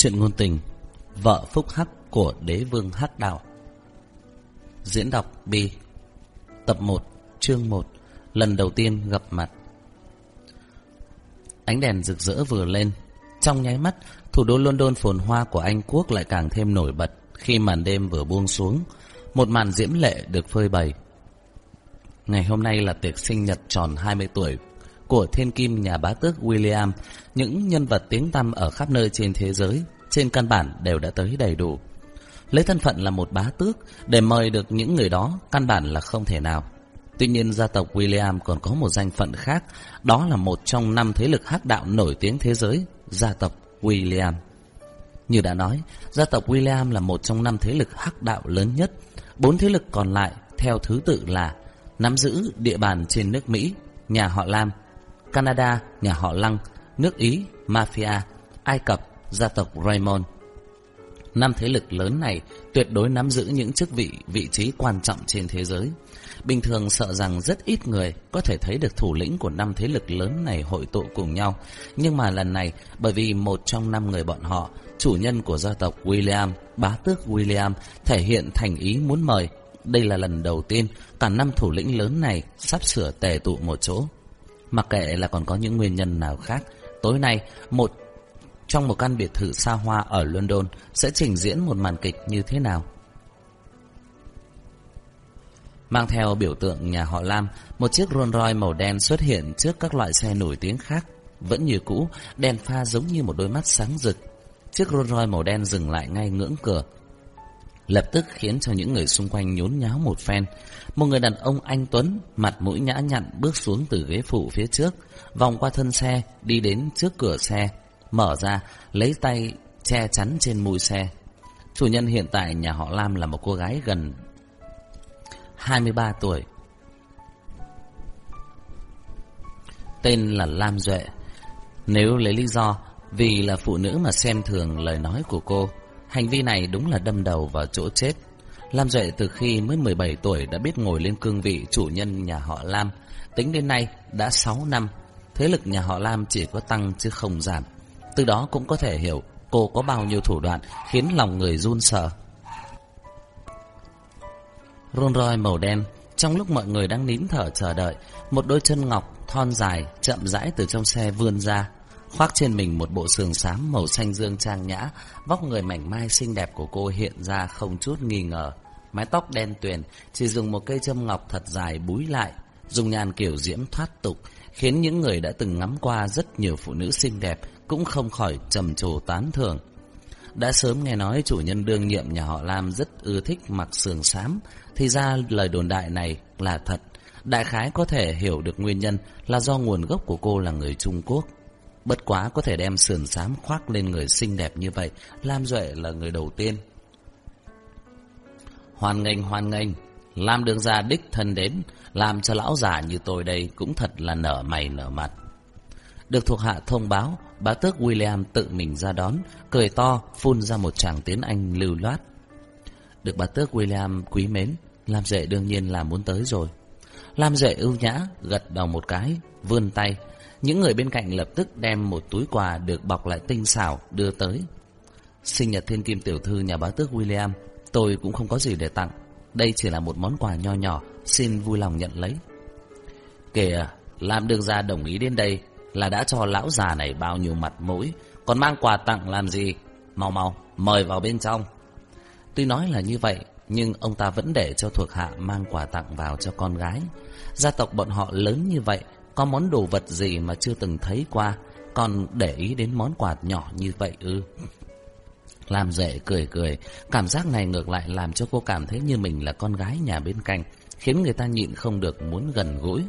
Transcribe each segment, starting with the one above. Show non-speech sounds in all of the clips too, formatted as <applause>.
Chuyện ngôn tình, Vợ phúc hắc của đế vương hắc đạo. Diễn đọc B. Tập 1 Chương 1 Lần đầu tiên gặp mặt. Ánh đèn rực rỡ vừa lên. Trong nháy mắt, Thủ đô London phồn hoa của Anh Quốc lại càng thêm nổi bật Khi màn đêm vừa buông xuống. Một màn diễm lệ được phơi bày. Ngày hôm nay là tiệc sinh nhật tròn 20 tuổi của thiên kim nhà bá tước William, những nhân vật tiếng tăm ở khắp nơi trên thế giới, trên căn bản đều đã tới đầy đủ. Lấy thân phận là một bá tước, để mời được những người đó, căn bản là không thể nào. Tuy nhiên gia tộc William còn có một danh phận khác, đó là một trong năm thế lực hắc đạo nổi tiếng thế giới, gia tộc William. Như đã nói, gia tộc William là một trong năm thế lực hắc đạo lớn nhất. Bốn thế lực còn lại theo thứ tự là nắm giữ địa bàn trên nước Mỹ, nhà họ Lam, Canada, nhà họ Lăng, nước Ý, Mafia, Ai Cập, gia tộc Raymond. Năm thế lực lớn này tuyệt đối nắm giữ những chức vị, vị trí quan trọng trên thế giới. Bình thường sợ rằng rất ít người có thể thấy được thủ lĩnh của năm thế lực lớn này hội tụ cùng nhau. Nhưng mà lần này, bởi vì một trong năm người bọn họ, chủ nhân của gia tộc William, bá tước William, thể hiện thành ý muốn mời. Đây là lần đầu tiên cả năm thủ lĩnh lớn này sắp sửa tề tụ một chỗ. Mặc kệ là còn có những nguyên nhân nào khác, tối nay một trong một căn biệt thự xa hoa ở London sẽ trình diễn một màn kịch như thế nào. Mang theo biểu tượng nhà họ Lam, một chiếc Rolls Royce màu đen xuất hiện trước các loại xe nổi tiếng khác. Vẫn như cũ, đèn pha giống như một đôi mắt sáng rực. Chiếc Rolls Royce màu đen dừng lại ngay ngưỡng cửa. Lập tức khiến cho những người xung quanh nhốn nháo một phen. Một người đàn ông anh Tuấn, mặt mũi nhã nhặn bước xuống từ ghế phụ phía trước, vòng qua thân xe, đi đến trước cửa xe, mở ra, lấy tay che chắn trên mui xe. Chủ nhân hiện tại nhà họ Lam là một cô gái gần 23 tuổi. Tên là Lam Duệ. Nếu lấy lý do vì là phụ nữ mà xem thường lời nói của cô, hành vi này đúng là đâm đầu vào chỗ chết. Lam Duệ từ khi mới 17 tuổi đã biết ngồi lên cương vị chủ nhân nhà họ Lam. Tính đến nay đã 6 năm, thế lực nhà họ Lam chỉ có tăng chứ không giảm. Từ đó cũng có thể hiểu cô có bao nhiêu thủ đoạn khiến lòng người run sợ. Rolls Royce màu đen, trong lúc mọi người đang nín thở chờ đợi, một đôi chân ngọc thon dài chậm rãi từ trong xe vươn ra, khoác trên mình một bộ sườn xám màu xanh dương trang nhã, vóc người mảnh mai xinh đẹp của cô hiện ra không chút nghi ngờ. Mái tóc đen tuyền, chỉ dùng một cây châm ngọc thật dài búi lại, dùng nhàn kiểu diễm thoát tục, khiến những người đã từng ngắm qua rất nhiều phụ nữ xinh đẹp cũng không khỏi trầm trồ tán thưởng. Đã sớm nghe nói chủ nhân đương nhiệm nhà họ Lam rất ưa thích mặc sườn xám, thì ra lời đồn đại này là thật. Đại khái có thể hiểu được nguyên nhân là do nguồn gốc của cô là người Trung Quốc. Bất quá có thể đem sườn xám khoác lên người xinh đẹp như vậy, Lam Duệ là người đầu tiên. Hoan nghênh hoan nghênh, Lam đường ra đích thân đến, làm cho lão già như tôi đây cũng thật là nở mày nở mặt. Được thuộc hạ thông báo, bá tước William tự mình ra đón, cười to, phun ra một tràng tiếng Anh lưu loát. Được bá tước William quý mến, Lam Duệ đương nhiên là muốn tới rồi. Lam Duệ ưu nhã, gật đầu một cái, vươn tay. Những người bên cạnh lập tức đem một túi quà được bọc lại tinh xảo đưa tới. Sinh nhật thiên kim tiểu thư nhà bá tước William, tôi cũng không có gì để tặng. Đây chỉ là một món quà nho nhỏ, xin vui lòng nhận lấy. Kìa, làm đường ra đồng ý đến đây là đã cho lão già này bao nhiêu mặt mũi, còn mang quà tặng làm gì? Mau mau, mời vào bên trong. Tuy nói là như vậy, nhưng ông ta vẫn để cho thuộc hạ mang quà tặng vào cho con gái. Gia tộc bọn họ lớn như vậy, có món đồ vật gì mà chưa từng thấy qua, còn để ý đến món quà nhỏ như vậy ư. Làm rể cười cười, cảm giác này ngược lại làm cho cô cảm thấy như mình là con gái nhà bên cạnh, khiến người ta nhịn không được muốn gần gũi.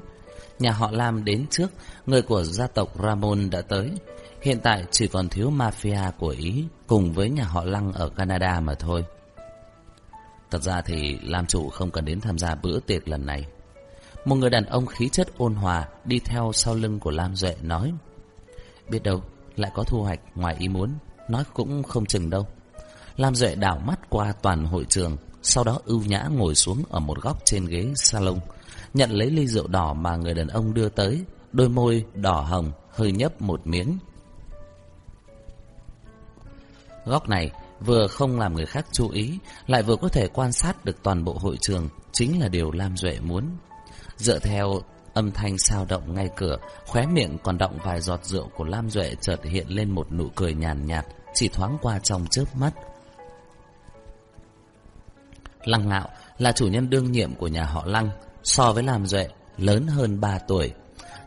Nhà họ Lam đến trước, người của gia tộc Ramon đã tới. Hiện tại chỉ còn thiếu mafia của Ý cùng với nhà họ Lăng ở Canada mà thôi. Thật ra thì Lam chủ không cần đến tham gia bữa tiệc lần này. Một người đàn ông khí chất ôn hòa đi theo sau lưng của Lam Duệ nói Biết đâu, lại có thu hoạch ngoài ý muốn, nói cũng không chừng đâu. Lam Duệ đảo mắt qua toàn hội trường, sau đó ưu nhã ngồi xuống ở một góc trên ghế salon, nhận lấy ly rượu đỏ mà người đàn ông đưa tới, đôi môi đỏ hồng, hơi nhấp một miếng. Góc này vừa không làm người khác chú ý, lại vừa có thể quan sát được toàn bộ hội trường, chính là điều Lam Duệ muốn. Dựa theo âm thanh sao động ngay cửa, khóe miệng còn động vài giọt rượu của Lam Duệ chợt hiện lên một nụ cười nhàn nhạt, chỉ thoáng qua trong chớp mắt. Lăng Ngạo là chủ nhân đương nhiệm của nhà họ Lăng, so với Lam Duệ lớn hơn 3 tuổi.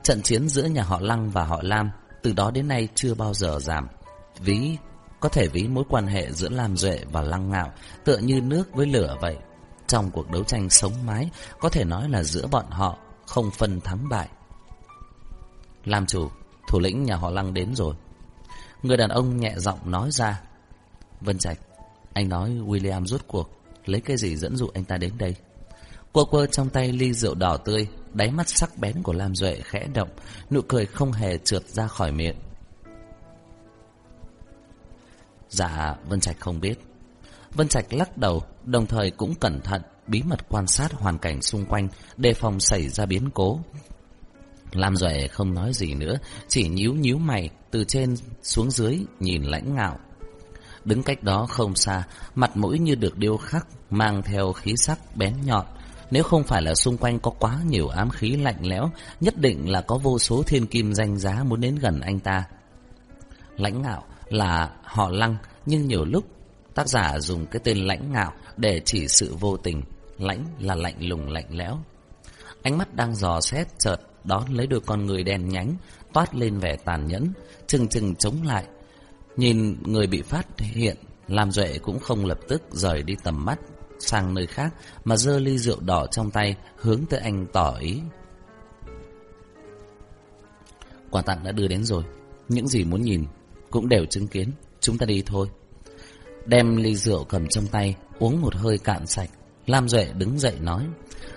Trận chiến giữa nhà họ Lăng và họ Lam từ đó đến nay chưa bao giờ giảm. Ví có thể ví mối quan hệ giữa Lam Duệ và Lăng Ngạo tựa như nước với lửa vậy. Trong cuộc đấu tranh sống mái, có thể nói là giữa bọn họ không phân thắng bại. Lam chủ, thủ lĩnh nhà họ Lăng đến rồi. Người đàn ông nhẹ giọng nói ra. Vân Trạch, anh nói William rút cuộc, lấy cái gì dẫn dụ anh ta đến đây? Cô quơ trong tay ly rượu đỏ tươi, đáy mắt sắc bén của Lam Duệ khẽ động, nụ cười không hề trượt ra khỏi miệng. Dạ, Vân Trạch không biết. Vân Trạch lắc đầu, đồng thời cũng cẩn thận, bí mật quan sát hoàn cảnh xung quanh, đề phòng xảy ra biến cố. Lam Duệ không nói gì nữa, chỉ nhíu nhíu mày, từ trên xuống dưới, nhìn lãnh ngạo. Đứng cách đó không xa, mặt mũi như được điêu khắc, mang theo khí sắc bén nhọn. Nếu không phải là xung quanh có quá nhiều ám khí lạnh lẽo, nhất định là có vô số thiên kim danh giá muốn đến gần anh ta. Lãnh ngạo là họ lăng, nhưng nhiều lúc tác giả dùng cái tên lãnh ngạo để chỉ sự vô tình. Lãnh là lạnh lùng lạnh lẽo. Ánh mắt đang dò xét chợt đón lấy đôi con người đen nhánh, toát lên vẻ tàn nhẫn, chừng chừng chống lại. Nhìn người bị phát hiện, làm duệ cũng không lập tức rời đi tầm mắt sang nơi khác mà dơ ly rượu đỏ trong tay hướng tới anh tỏ ý. Quà tặng đã đưa đến rồi, những gì muốn nhìn cũng đều chứng kiến, chúng ta đi thôi. Đem ly rượu cầm trong tay, uống một hơi cạn sạch, Lam Duệ đứng dậy nói,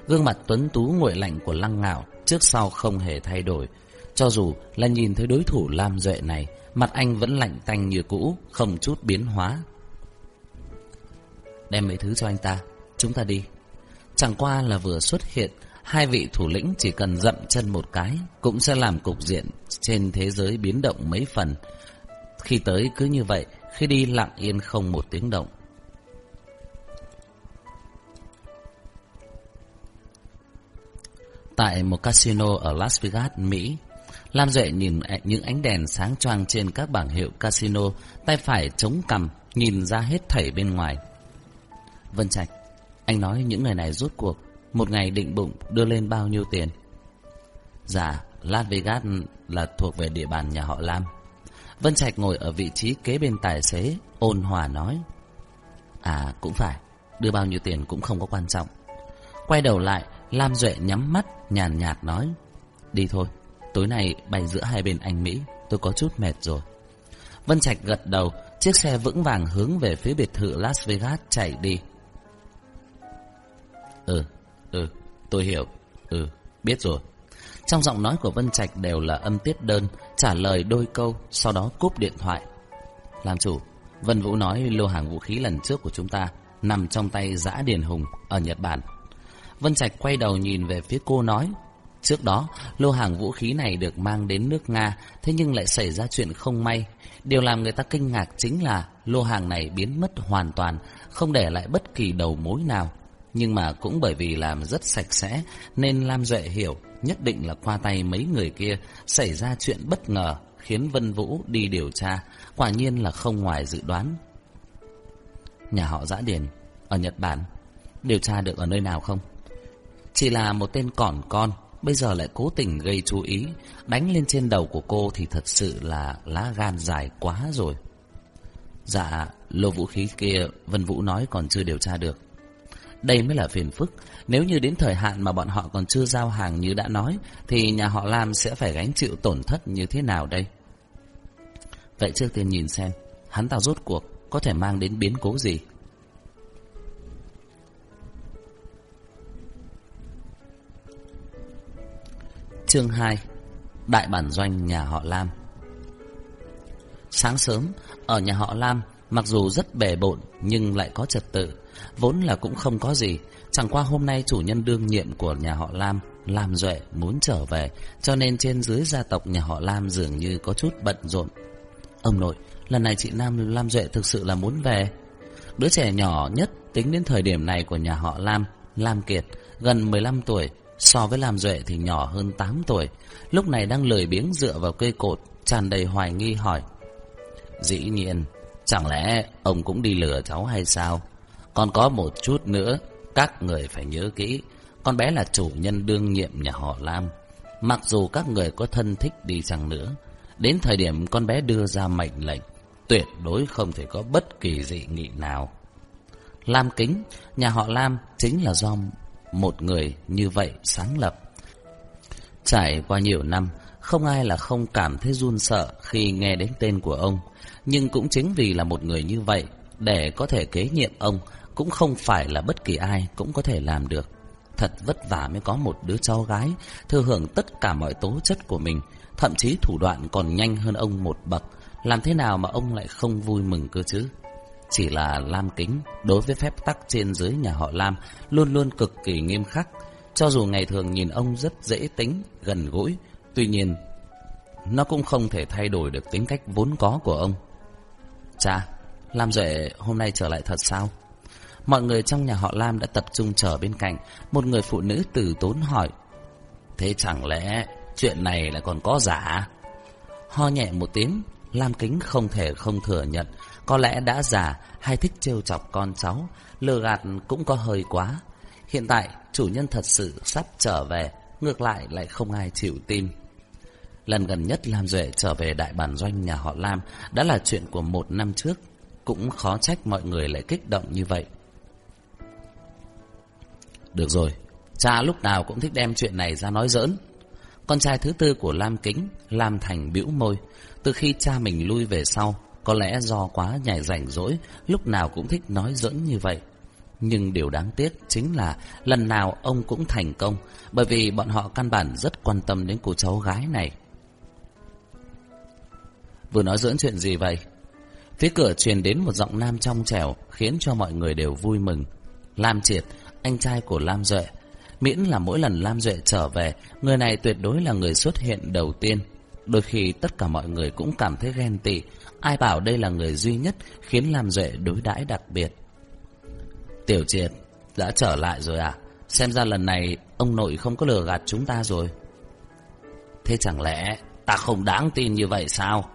gương mặt tuấn tú nguội lạnh của Lăng Ngạo trước sau không hề thay đổi, cho dù là nhìn thấy đối thủ Lam Duệ này, mặt anh vẫn lạnh tanh như cũ, không chút biến hóa. Đem mấy thứ cho anh ta, chúng ta đi. Chẳng qua là vừa xuất hiện, hai vị thủ lĩnh chỉ cần dậm chân một cái, cũng sẽ làm cục diện trên thế giới biến động mấy phần. Khi tới cứ như vậy, khi đi lặng yên không một tiếng động. Tại một casino ở Las Vegas, Mỹ, Lam Duệ nhìn những ánh đèn sáng choang trên các bảng hiệu casino, tay phải chống cằm, nhìn ra hết thảy bên ngoài. Vân Trạch, anh nói những người này rốt cuộc, một ngày định bụng đưa lên bao nhiêu tiền? Dạ, Las Vegas là thuộc về địa bàn nhà họ Lam. Vân Trạch ngồi ở vị trí kế bên tài xế, ôn hòa nói. À, cũng phải, đưa bao nhiêu tiền cũng không có quan trọng. Quay đầu lại, Lam Duệ nhắm mắt, nhàn nhạt nói. Đi thôi, tối nay bay giữa hai bên anh Mỹ, tôi có chút mệt rồi. Vân Trạch gật đầu, chiếc xe vững vàng hướng về phía biệt thự Las Vegas chạy đi. Ừ, ừ, tôi hiểu, ừ, biết rồi. Trong giọng nói của Vân Trạch đều là âm tiết đơn, trả lời đôi câu, sau đó cúp điện thoại. Làm chủ, Vân Vũ nói lô hàng vũ khí lần trước của chúng ta nằm trong tay Giã Điền Hùng ở Nhật Bản. Vân Trạch quay đầu nhìn về phía cô nói, Trước đó, lô hàng vũ khí này được mang đến nước Nga, thế nhưng lại xảy ra chuyện không may. Điều làm người ta kinh ngạc chính là lô hàng này biến mất hoàn toàn, không để lại bất kỳ đầu mối nào. Nhưng mà cũng bởi vì làm rất sạch sẽ, nên Lam Duệ hiểu nhất định là qua tay mấy người kia xảy ra chuyện bất ngờ khiến Vân Vũ đi điều tra, quả nhiên là không ngoài dự đoán. Nhà họ Dã Điền ở Nhật Bản, điều tra được ở nơi nào không? Chỉ là một tên cỏn con, bây giờ lại cố tình gây chú ý, đánh lên trên đầu của cô thì thật sự là lá gan dài quá rồi. Dạ, lô vũ khí kia Vân Vũ nói còn chưa điều tra được. Đây mới là phiền phức. Nếu như đến thời hạn mà bọn họ còn chưa giao hàng như đã nói, thì nhà họ Lam sẽ phải gánh chịu tổn thất như thế nào đây? Vậy trước tiên nhìn xem, hắn ta rốt cuộc có thể mang đến biến cố gì? Chương 2 Đại bản doanh nhà họ Lam Sáng sớm, ở nhà họ Lam, mặc dù rất bề bộn nhưng lại có trật tự, vốn là cũng không có gì. Chẳng qua hôm nay chủ nhân đương nhiệm của nhà họ Lam, Lam Duệ muốn trở về, cho nên trên dưới gia tộc nhà họ Lam dường như có chút bận rộn. Ông nội, lần này chị Nam Lam Duệ thực sự là muốn về. Đứa trẻ nhỏ nhất tính đến thời điểm này của nhà họ Lam, Lam Kiệt, gần 15 tuổi, so với Lam Duệ thì nhỏ hơn 8 tuổi. Lúc này đang lười biếng dựa vào cây cột, tràn đầy hoài nghi hỏi. Dĩ nhiên, chẳng lẽ ông cũng đi lừa cháu hay sao? Còn có một chút nữa, các người phải nhớ kỹ, con bé là chủ nhân đương nhiệm nhà họ Lam. Mặc dù các người có thân thích đi chăng nữa, đến thời điểm con bé đưa ra mệnh lệnh, tuyệt đối không thể có bất kỳ dị nghị nào. Lam Kính, nhà họ Lam chính là do một người như vậy sáng lập. Trải qua nhiều năm, không ai là không cảm thấy run sợ khi nghe đến tên của ông. Nhưng cũng chính vì là một người như vậy, để có thể kế nhiệm ông, cũng không phải là bất kỳ ai cũng có thể làm được. Thật vất vả mới có một đứa cháu gái, thừa hưởng tất cả mọi tố chất của mình, thậm chí thủ đoạn còn nhanh hơn ông một bậc. Làm thế nào mà ông lại không vui mừng cơ chứ? Chỉ là Lam Kính, đối với phép tắc trên dưới nhà họ Lam, luôn luôn cực kỳ nghiêm khắc. Cho dù ngày thường nhìn ông rất dễ tính, gần gũi, tuy nhiên, nó cũng không thể thay đổi được tính cách vốn có của ông. Cha, Lam Duệ hôm nay trở lại thật sao? Mọi người trong nhà họ Lam đã tập trung chờ bên cạnh, một người phụ nữ từ tốn hỏi. Thế chẳng lẽ chuyện này lại còn có giả? Ho nhẹ một tiếng, Lam Kính không thể không thừa nhận, có lẽ đã già hay thích trêu chọc con cháu, lừa gạt cũng có hơi quá. Hiện tại, chủ nhân thật sự sắp trở về, ngược lại lại không ai chịu tin. Lần gần nhất Lam Duệ trở về đại bản doanh nhà họ Lam đã là chuyện của một năm trước, cũng khó trách mọi người lại kích động như vậy. Được rồi, cha lúc nào cũng thích đem chuyện này ra nói giỡn. Con trai thứ tư của Lam Kính, Lam Thành bĩu môi, từ khi cha mình lui về sau, có lẽ do quá nhảy rảnh rỗi, lúc nào cũng thích nói giỡn như vậy. Nhưng điều đáng tiếc chính là lần nào ông cũng thành công, bởi vì bọn họ căn bản rất quan tâm đến cô cháu gái này. Vừa nói giỡn chuyện gì vậy? Phía cửa truyền đến một giọng nam trong trẻo khiến cho mọi người đều vui mừng. Lam Triệt, anh trai của Lam Duệ. Miễn là mỗi lần Lam Duệ trở về, người này tuyệt đối là người xuất hiện đầu tiên. Đôi khi tất cả mọi người cũng cảm thấy ghen tị, ai bảo đây là người duy nhất khiến Lam Duệ đối đãi đặc biệt. Tiểu Triệt, đã trở lại rồi à? Xem ra lần này ông nội không có lừa gạt chúng ta rồi. Thế chẳng lẽ ta không đáng tin như vậy sao?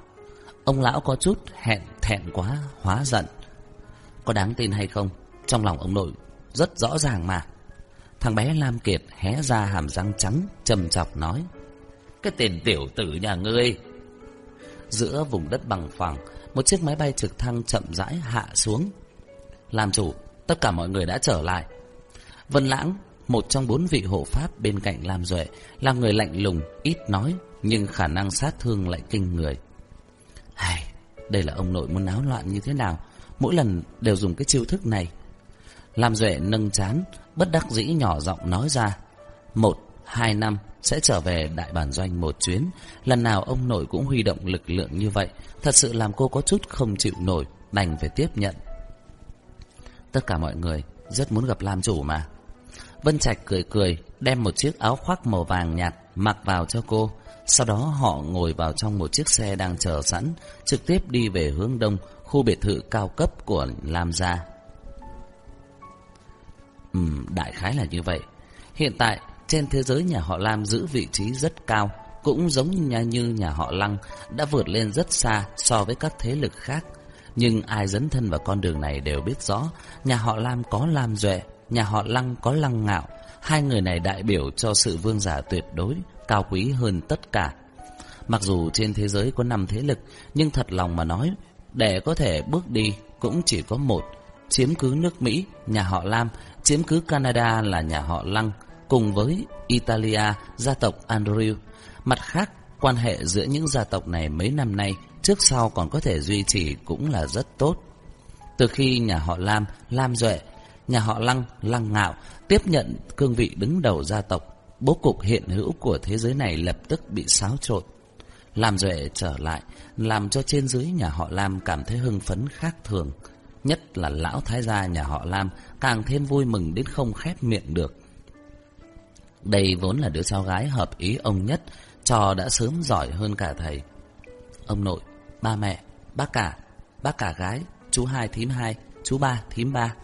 Ông lão có chút hẹn thẹn quá, hóa giận. Có đáng tin hay không? Trong lòng ông nội rất rõ ràng mà. Thằng bé Lam Kiệt hé ra hàm răng trắng, trầm chọc nói. Cái tên tiểu tử nhà ngươi. Giữa vùng đất bằng phẳng, một chiếc máy bay trực thăng chậm rãi hạ xuống. Làm chủ, tất cả mọi người đã trở lại. Vân Lãng, một trong bốn vị hộ pháp bên cạnh Lam Duệ, là người lạnh lùng, ít nói, nhưng khả năng sát thương lại kinh người. Hay, đây là ông nội muốn náo loạn như thế nào, mỗi lần đều dùng cái chiêu thức này. Lam Duệ nâng chán, bất đắc dĩ nhỏ giọng nói ra. Một, hai năm sẽ trở về đại bản doanh một chuyến. Lần nào ông nội cũng huy động lực lượng như vậy, thật sự làm cô có chút không chịu nổi, đành phải tiếp nhận. Tất cả mọi người rất muốn gặp Lam chủ mà. Vân Trạch cười cười, đem một chiếc áo khoác màu vàng nhạt mặc vào cho cô. Sau đó họ ngồi vào trong một chiếc xe đang chờ sẵn, trực tiếp đi về hướng đông, khu biệt thự cao cấp của Lam Gia. Ừ, đại khái là như vậy. Hiện tại, trên thế giới nhà họ Lam giữ vị trí rất cao, cũng giống như nhà, như nhà họ Lăng, đã vượt lên rất xa so với các thế lực khác. Nhưng ai dấn thân vào con đường này đều biết rõ, nhà họ Lam có Lam Duệ, nhà họ Lăng có Lăng Ngạo. Hai người này đại biểu cho sự vương giả tuyệt đối, cao quý hơn tất cả. Mặc dù trên thế giới có năm thế lực, nhưng thật lòng mà nói, để có thể bước đi cũng chỉ có một, chiếm cứ nước Mỹ, nhà họ Lam, chiếm cứ Canada là nhà họ Lăng, cùng với Italia, gia tộc Andrew. Mặt khác, quan hệ giữa những gia tộc này mấy năm nay trước sau còn có thể duy trì cũng là rất tốt. Từ khi nhà họ Lam, Lam Duệ, nhà họ Lăng, Lăng Ngạo tiếp nhận cương vị đứng đầu gia tộc, bố cục hiện hữu của thế giới này lập tức bị xáo trộn. Lam Duệ trở lại, làm cho trên dưới nhà họ Lam cảm thấy hưng phấn khác thường. Nhất là lão thái gia nhà họ Lam càng thêm vui mừng đến không khép miệng được. Đây vốn là đứa cháu gái hợp ý ông nhất, trò đã sớm giỏi hơn cả thầy. Ông nội, ba mẹ, bác cả, bác cả gái, chú hai thím hai, chú ba thím ba.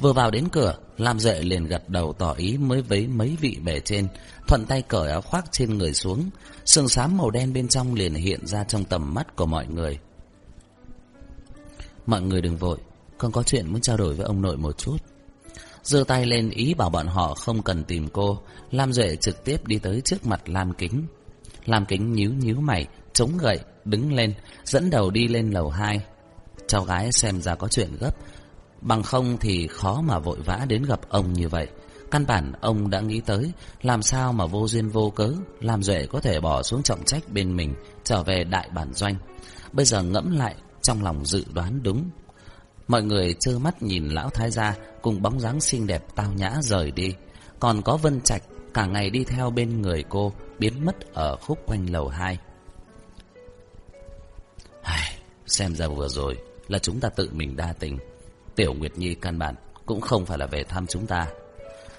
Vừa vào đến cửa, Lam Duệ liền gật đầu tỏ ý mới với mấy vị bề trên, thuận tay cởi áo khoác trên người xuống, sương xám màu đen bên trong liền hiện ra trong tầm mắt của mọi người. Mọi người đừng vội, con có chuyện muốn trao đổi với ông nội một chút. giơ tay lên ý bảo bọn họ không cần tìm cô, Lam Duệ trực tiếp đi tới trước mặt Lam Kính. Lam Kính nhíu nhíu mày, chống gậy, đứng lên, dẫn đầu đi lên lầu hai. Cháu gái xem ra có chuyện gấp, bằng không thì khó mà vội vã đến gặp ông như vậy. Căn bản ông đã nghĩ tới làm sao mà vô duyên vô cớ Lam Duệ có thể bỏ xuống trọng trách bên mình trở về đại bản doanh. Bây giờ ngẫm lại trong lòng dự đoán đúng. Mọi người trơ mắt nhìn lão thái gia cùng bóng dáng xinh đẹp tao nhã rời đi. Còn có Vân Trạch cả ngày đi theo bên người cô biến mất ở khúc quanh lầu 2. Ai, xem ra vừa rồi là chúng ta tự mình đa tình. Tiểu Nguyệt Nhi căn bản cũng không phải là về thăm chúng ta.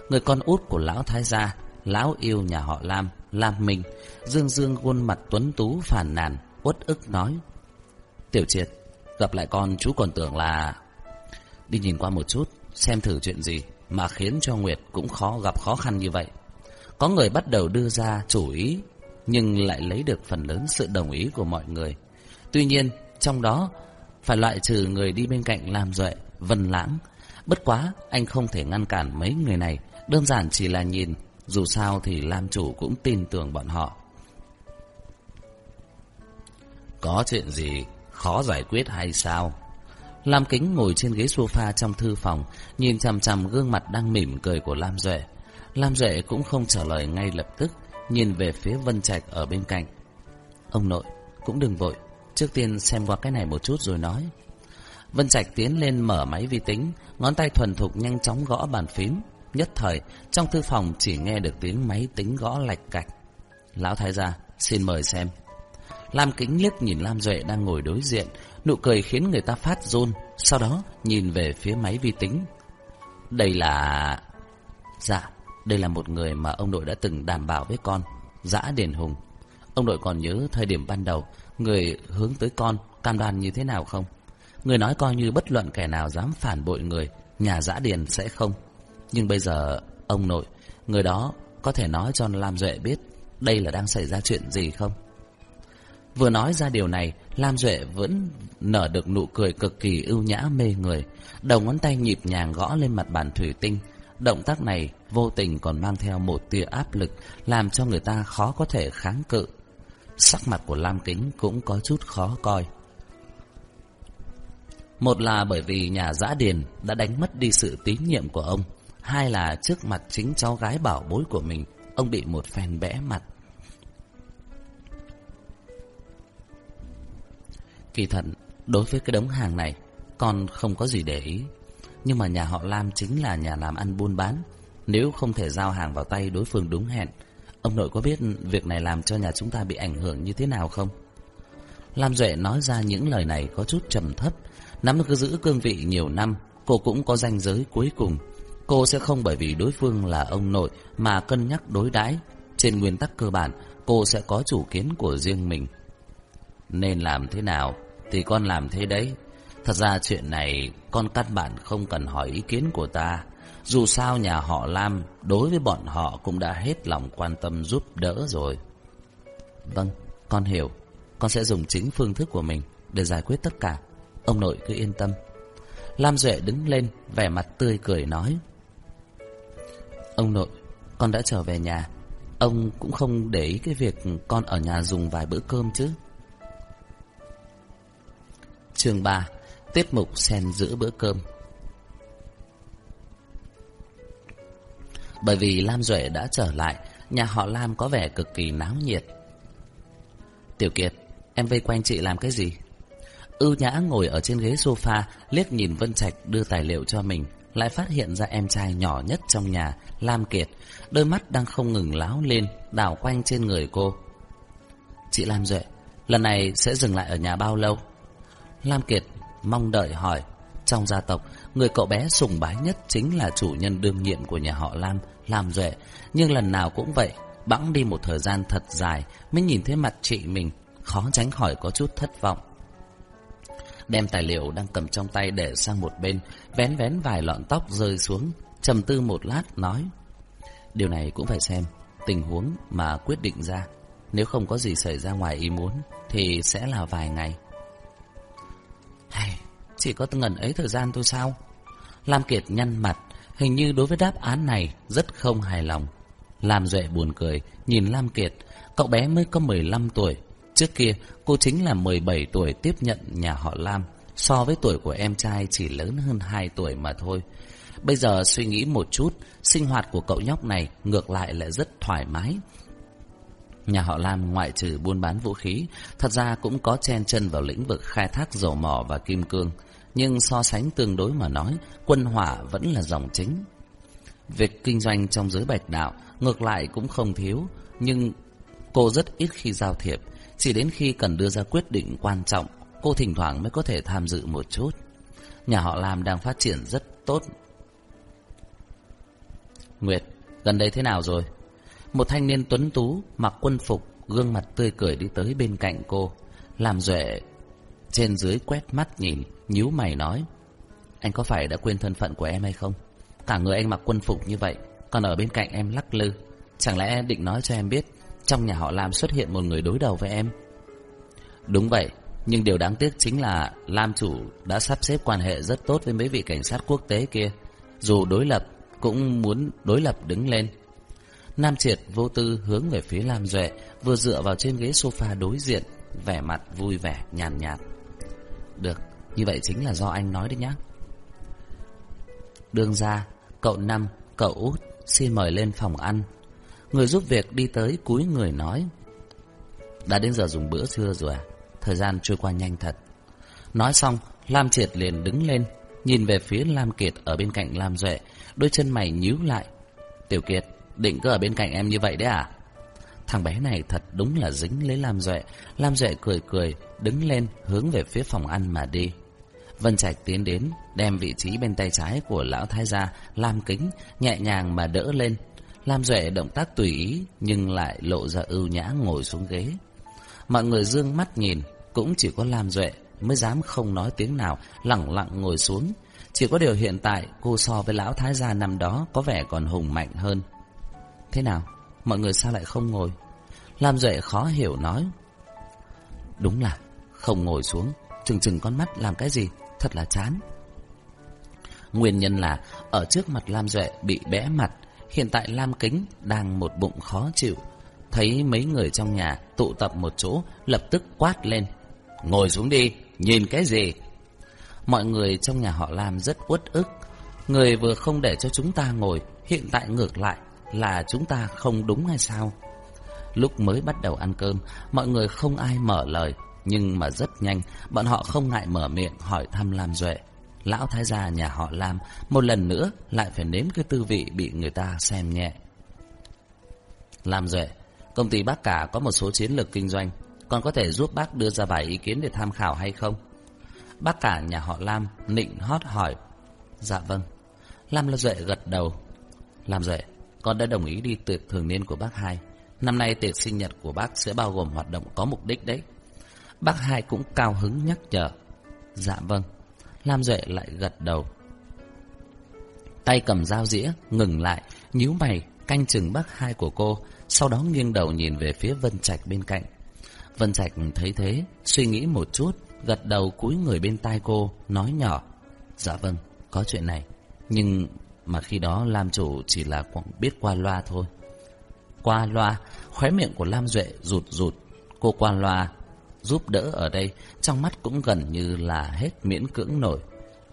Người con út của lão thái gia, lão yêu nhà họ Lam, Lam Minh, dương dương khuôn mặt tuấn tú phản nàn, uất ức nói. Tiểu Triệt, gặp lại con chú còn tưởng là... Đi nhìn qua một chút, xem thử chuyện gì mà khiến cho Nguyệt cũng khó gặp khó khăn như vậy. Có người bắt đầu đưa ra chủ ý, nhưng lại lấy được phần lớn sự đồng ý của mọi người. Tuy nhiên, trong đó phải loại trừ người đi bên cạnh làm Duệ, Vân Lãng. Bất quá, anh không thể ngăn cản mấy người này, đơn giản chỉ là nhìn, dù sao thì Lam chủ cũng tin tưởng bọn họ. Có chuyện gì khó giải quyết hay sao? Lam Kính ngồi trên ghế sofa trong thư phòng, nhìn chằm chằm gương mặt đang mỉm cười của Lam Duệ. Lam Duệ cũng không trả lời ngay lập tức, nhìn về phía Vân Trạch ở bên cạnh. Ông nội, cũng đừng vội, trước tiên xem qua cái này một chút rồi nói. Vân Trạch tiến lên mở máy vi tính, ngón tay thuần thục nhanh chóng gõ bàn phím. Nhất thời, trong thư phòng chỉ nghe được tiếng máy tính gõ lạch cạch. Lão Thái gia, xin mời xem. Lam Kính liếc nhìn Lam Duệ đang ngồi đối diện, nụ cười khiến người ta phát run, sau đó nhìn về phía máy vi tính. Đây là... Dạ, đây là một người mà ông nội đã từng đảm bảo với con, Dã Điền Hùng. Ông nội còn nhớ thời điểm ban đầu, người hướng tới con cam đoan như thế nào không? Người nói coi như bất luận kẻ nào dám phản bội người, nhà Dã Điền sẽ không. Nhưng bây giờ, ông nội, người đó có thể nói cho Lam Duệ biết đây là đang xảy ra chuyện gì không? Vừa nói ra điều này, Lam Duệ vẫn nở được nụ cười cực kỳ ưu nhã mê người. Đầu ngón tay nhịp nhàng gõ lên mặt bàn thủy tinh. Động tác này vô tình còn mang theo một tia áp lực, làm cho người ta khó có thể kháng cự. Sắc mặt của Lam Kính cũng có chút khó coi. Một là bởi vì nhà giã điền đã đánh mất đi sự tín nhiệm của ông. Hai là trước mặt chính cháu gái bảo bối của mình, ông bị một phen bẽ mặt. Kỳ thật, đối với cái đống hàng này, con không có gì để ý. Nhưng mà nhà họ Lam chính là nhà làm ăn buôn bán. Nếu không thể giao hàng vào tay đối phương đúng hẹn, ông nội có biết việc này làm cho nhà chúng ta bị ảnh hưởng như thế nào không? Lam Duệ nói ra những lời này có chút trầm thấp. Nắm cứ giữ cương vị nhiều năm, cô cũng có danh giới cuối cùng. Cô sẽ không bởi vì đối phương là ông nội mà cân nhắc đối đãi. Trên nguyên tắc cơ bản, cô sẽ có chủ kiến của riêng mình. Nên làm thế nào thì con làm thế đấy. Thật ra chuyện này con căn bản không cần hỏi ý kiến của ta. Dù sao nhà họ Lam đối với bọn họ cũng đã hết lòng quan tâm giúp đỡ rồi. Vâng, con hiểu. Con sẽ dùng chính phương thức của mình để giải quyết tất cả. Ông nội cứ yên tâm. Lam Duệ đứng lên, vẻ mặt tươi cười nói. Ông nội, con đã trở về nhà. Ông cũng không để ý cái việc con ở nhà dùng vài bữa cơm chứ. Chương 3 Tiết mục xen giữa bữa cơm. Bởi vì Lam Duệ đã trở lại, Nhà họ Lam có vẻ cực kỳ náo nhiệt. Tiểu Kiệt, Em vây quanh chị làm cái gì? Ưu nhã ngồi ở trên ghế sofa, Liếc nhìn Vân Trạch đưa tài liệu cho mình, Lại phát hiện ra em trai nhỏ nhất trong nhà, Lam Kiệt. Đôi mắt đang không ngừng láo lên, Đảo quanh trên người cô. Chị Lam Duệ, Lần này sẽ dừng lại ở nhà bao lâu? Lam Kiệt mong đợi hỏi, Trong gia tộc, Người cậu bé sùng bái nhất chính là chủ nhân đương nhiệm của nhà họ Lam Lam Duệ. Nhưng lần nào cũng vậy, Bẵng đi một thời gian thật dài Mới nhìn thấy mặt chị mình, Khó tránh khỏi có chút thất vọng. Đem tài liệu đang cầm trong tay để sang một bên, Vén vén vài lọn tóc rơi xuống, trầm tư một lát, nói, Điều này cũng phải xem Tình huống mà quyết định ra. Nếu không có gì xảy ra ngoài ý muốn Thì sẽ là vài ngày hay, Chỉ có ngần ấy thời gian thôi sao? Lam Kiệt nhăn mặt Hình như đối với đáp án này Rất không hài lòng. Lam Duệ buồn cười Nhìn Lam Kiệt Cậu bé mới có 15 tuổi. Trước kia cô chính là 17 tuổi tiếp nhận nhà họ Lam. So với tuổi của em trai chỉ lớn hơn 2 tuổi mà thôi. Bây giờ suy nghĩ một chút Sinh hoạt của cậu nhóc này ngược lại lại rất thoải mái. Nhà họ Lam ngoại trừ buôn bán vũ khí Thật ra cũng có chen chân vào lĩnh vực khai thác dầu mỏ và kim cương. Nhưng so sánh tương đối mà nói Quân hỏa vẫn là dòng chính. Việc kinh doanh trong giới bạch đạo Ngược lại cũng không thiếu Nhưng cô rất ít khi giao thiệp. Chỉ đến khi cần đưa ra quyết định quan trọng Cô thỉnh thoảng mới có thể tham dự một chút. Nhà họ Lam đang phát triển rất tốt. Nguyệt, gần đây thế nào rồi? Một thanh niên tuấn tú, mặc quân phục, gương mặt tươi cười đi tới bên cạnh cô. Làm duệ trên dưới quét mắt nhìn, nhíu mày nói. Anh có phải đã quên thân phận của em hay không? Cả người anh mặc quân phục như vậy, còn ở bên cạnh em lắc lư. Chẳng lẽ định nói cho em biết, trong nhà họ Lam xuất hiện một người đối đầu với em? Đúng vậy, nhưng điều đáng tiếc chính là Lam chủ đã sắp xếp quan hệ rất tốt với mấy vị cảnh sát quốc tế kia. Dù đối lập, cũng muốn đối lập đứng lên. Nam Triệt vô tư hướng về phía Lam Duệ, vừa dựa vào trên ghế sofa đối diện, vẻ mặt vui vẻ, nhàn nhạt, Được, như vậy chính là do anh nói đấy nhá. Đường ra, cậu Năm, cậu Út, xin mời lên phòng ăn. Người giúp việc đi tới cúi người nói. Đã đến giờ dùng bữa trưa rồi à? Thời gian trôi qua nhanh thật. Nói xong, Lam Triệt liền đứng lên, nhìn về phía Lam Kiệt ở bên cạnh Lam Duệ, đôi chân mày nhíu lại. Tiểu Kiệt, định cứ ở bên cạnh em như vậy đấy à? Thằng bé này thật đúng là dính lấy Lam Duệ. Lam Duệ cười cười, đứng lên, hướng về phía phòng ăn mà đi. Vân Trạch tiến đến, đem vị trí bên tay trái của lão thái gia, Lam Kính, nhẹ nhàng mà đỡ lên. Lam Duệ động tác tùy ý, nhưng lại lộ ra ưu nhã ngồi xuống ghế. Mọi người dương mắt nhìn, cũng chỉ có Lam Duệ mới dám không nói tiếng nào, lặng lặng ngồi xuống, chỉ có điều hiện tại cô so với lão thái gia năm đó có vẻ còn hùng mạnh hơn. Thế nào? Mọi người sao lại không ngồi? Lam Duệ khó hiểu nói. Đúng là không ngồi xuống, chừng chừng con mắt làm cái gì, thật là chán. Nguyên nhân là ở trước mặt Lam Duệ bị bẽ mặt, hiện tại Lam Kính đang một bụng khó chịu. Thấy mấy người trong nhà tụ tập một chỗ, lập tức quát lên. Ngồi xuống đi, nhìn cái gì? Mọi người trong nhà họ Lam rất uất ức. Người vừa không để cho chúng ta ngồi, hiện tại ngược lại là chúng ta không đúng hay sao? Lúc mới bắt đầu ăn cơm, mọi người không ai mở lời, nhưng mà rất nhanh, bọn họ không ngại mở miệng hỏi thăm Lam Duệ. Lão thái gia nhà họ Lam một lần nữa lại phải nếm cái tư vị bị người ta xem nhẹ. Lam Duệ, công ty bác cả có một số chiến lược kinh doanh, còn có thể giúp bác đưa ra vài ý kiến để tham khảo hay không? Bác cả nhà họ Lam nịnh hót hỏi. Dạ vâng. Lam Duệ gật đầu. Lam Duệ, con đã đồng ý đi tiệc thường niên của bác hai. Năm nay tiệc sinh nhật của bác sẽ bao gồm hoạt động có mục đích đấy. Bác hai cũng cao hứng nhắc nhở. Dạ vâng. Lam Duệ lại gật đầu. Tay cầm dao dĩa, ngừng lại, nhíu mày, canh chừng bác hai của cô, sau đó nghiêng đầu nhìn về phía Vân Trạch bên cạnh. Vân Trạch thấy thế, suy nghĩ một chút, gật đầu cúi người bên tai cô, nói nhỏ. Dạ vâng, có chuyện này. Nhưng mà khi đó Lam chủ chỉ là biết qua loa thôi. Qua loa, khóe miệng của Lam Duệ rụt rụt. Cô qua loa giúp đỡ ở đây, trong mắt cũng gần như là hết miễn cưỡng nổi.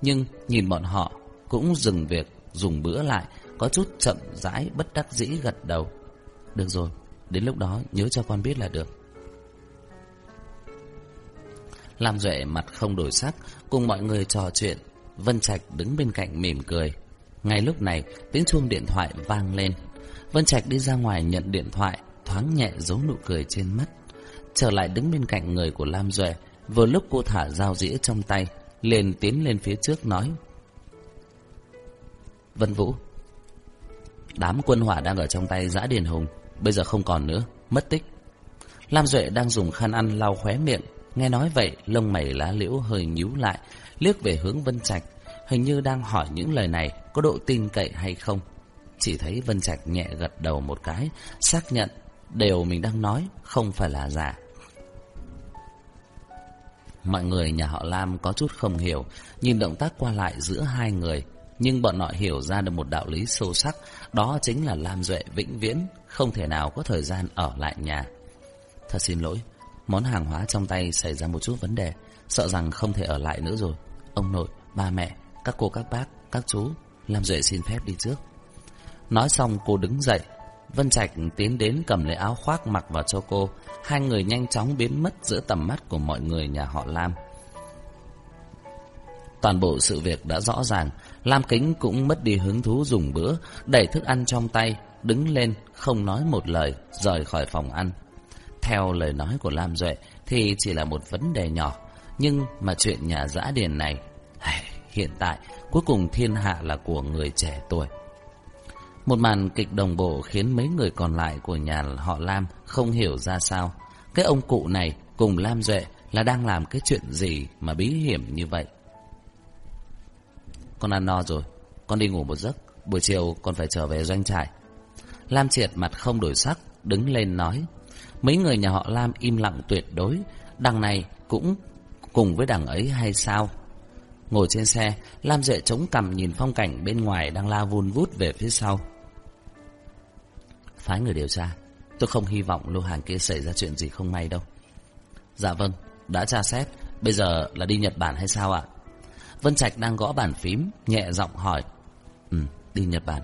Nhưng nhìn bọn họ cũng dừng việc dùng bữa lại, có chút chậm rãi bất đắc dĩ gật đầu. Được rồi, đến lúc đó nhớ cho con biết là được. Lam Duệ mặt không đổi sắc, cùng mọi người trò chuyện. Vân Trạch đứng bên cạnh mỉm cười. Ngay lúc này, tiếng chuông điện thoại vang lên. Vân Trạch đi ra ngoài nhận điện thoại, thoáng nhẹ giấu nụ cười trên mắt. Trở lại đứng bên cạnh người của Lam Duệ, vừa lúc cô thả dao dĩa trong tay, liền tiến lên phía trước nói. Vân Vũ, đám quân hỏa đang ở trong tay giã Điền Hùng, bây giờ không còn nữa, mất tích. Lam Duệ đang dùng khăn ăn lau khóe miệng, Nghe nói vậy, lông mày lá liễu hơi nhíu lại, liếc về hướng Vân Trạch, hình như đang hỏi những lời này có độ tin cậy hay không. Chỉ thấy Vân Trạch nhẹ gật đầu một cái, xác nhận đều mình đang nói không phải là giả. Mọi người nhà họ Lam có chút không hiểu, nhìn động tác qua lại giữa hai người, nhưng bọn họ hiểu ra được một đạo lý sâu sắc, đó chính là Lam Duệ vĩnh viễn không thể nào có thời gian ở lại nhà. Thật xin lỗi, món hàng hóa trong tay xảy ra một chút vấn đề, sợ rằng không thể ở lại nữa rồi. Ông nội, ba mẹ, các cô các bác, các chú, Lam Duệ xin phép đi trước. Nói xong cô đứng dậy, Vân Trạch tiến đến cầm lấy áo khoác mặc vào cho cô, hai người nhanh chóng biến mất giữa tầm mắt của mọi người nhà họ Lam. Toàn bộ sự việc đã rõ ràng, Lam Kính cũng mất đi hứng thú dùng bữa, đẩy thức ăn trong tay, đứng lên, không nói một lời, rời khỏi phòng ăn. Theo lời nói của Lam Duệ thì chỉ là một vấn đề nhỏ, nhưng mà chuyện nhà giã điền này, <sighs> hiện tại cuối cùng thiên hạ là của người trẻ tuổi. Một màn kịch đồng bộ khiến mấy người còn lại của nhà họ Lam không hiểu ra sao. Cái ông cụ này cùng Lam Duệ là đang làm cái chuyện gì mà bí hiểm như vậy. Con ăn no rồi, con đi ngủ một giấc, buổi chiều con phải trở về doanh trại. Lam Triệt mặt không đổi sắc, đứng lên nói. Mấy người nhà họ Lam im lặng tuyệt đối, đằng này cũng cùng với đằng ấy hay sao? Ngồi trên xe, Lam Duệ chống cằm nhìn phong cảnh bên ngoài đang la vun vút về phía sau. Phái người điều tra, tôi không hy vọng lô hàng kia xảy ra chuyện gì không may đâu. Dạ vâng, đã tra xét, bây giờ là đi Nhật Bản hay sao ạ? Vân Trạch đang gõ bàn phím, nhẹ giọng hỏi. Ừ, đi Nhật Bản.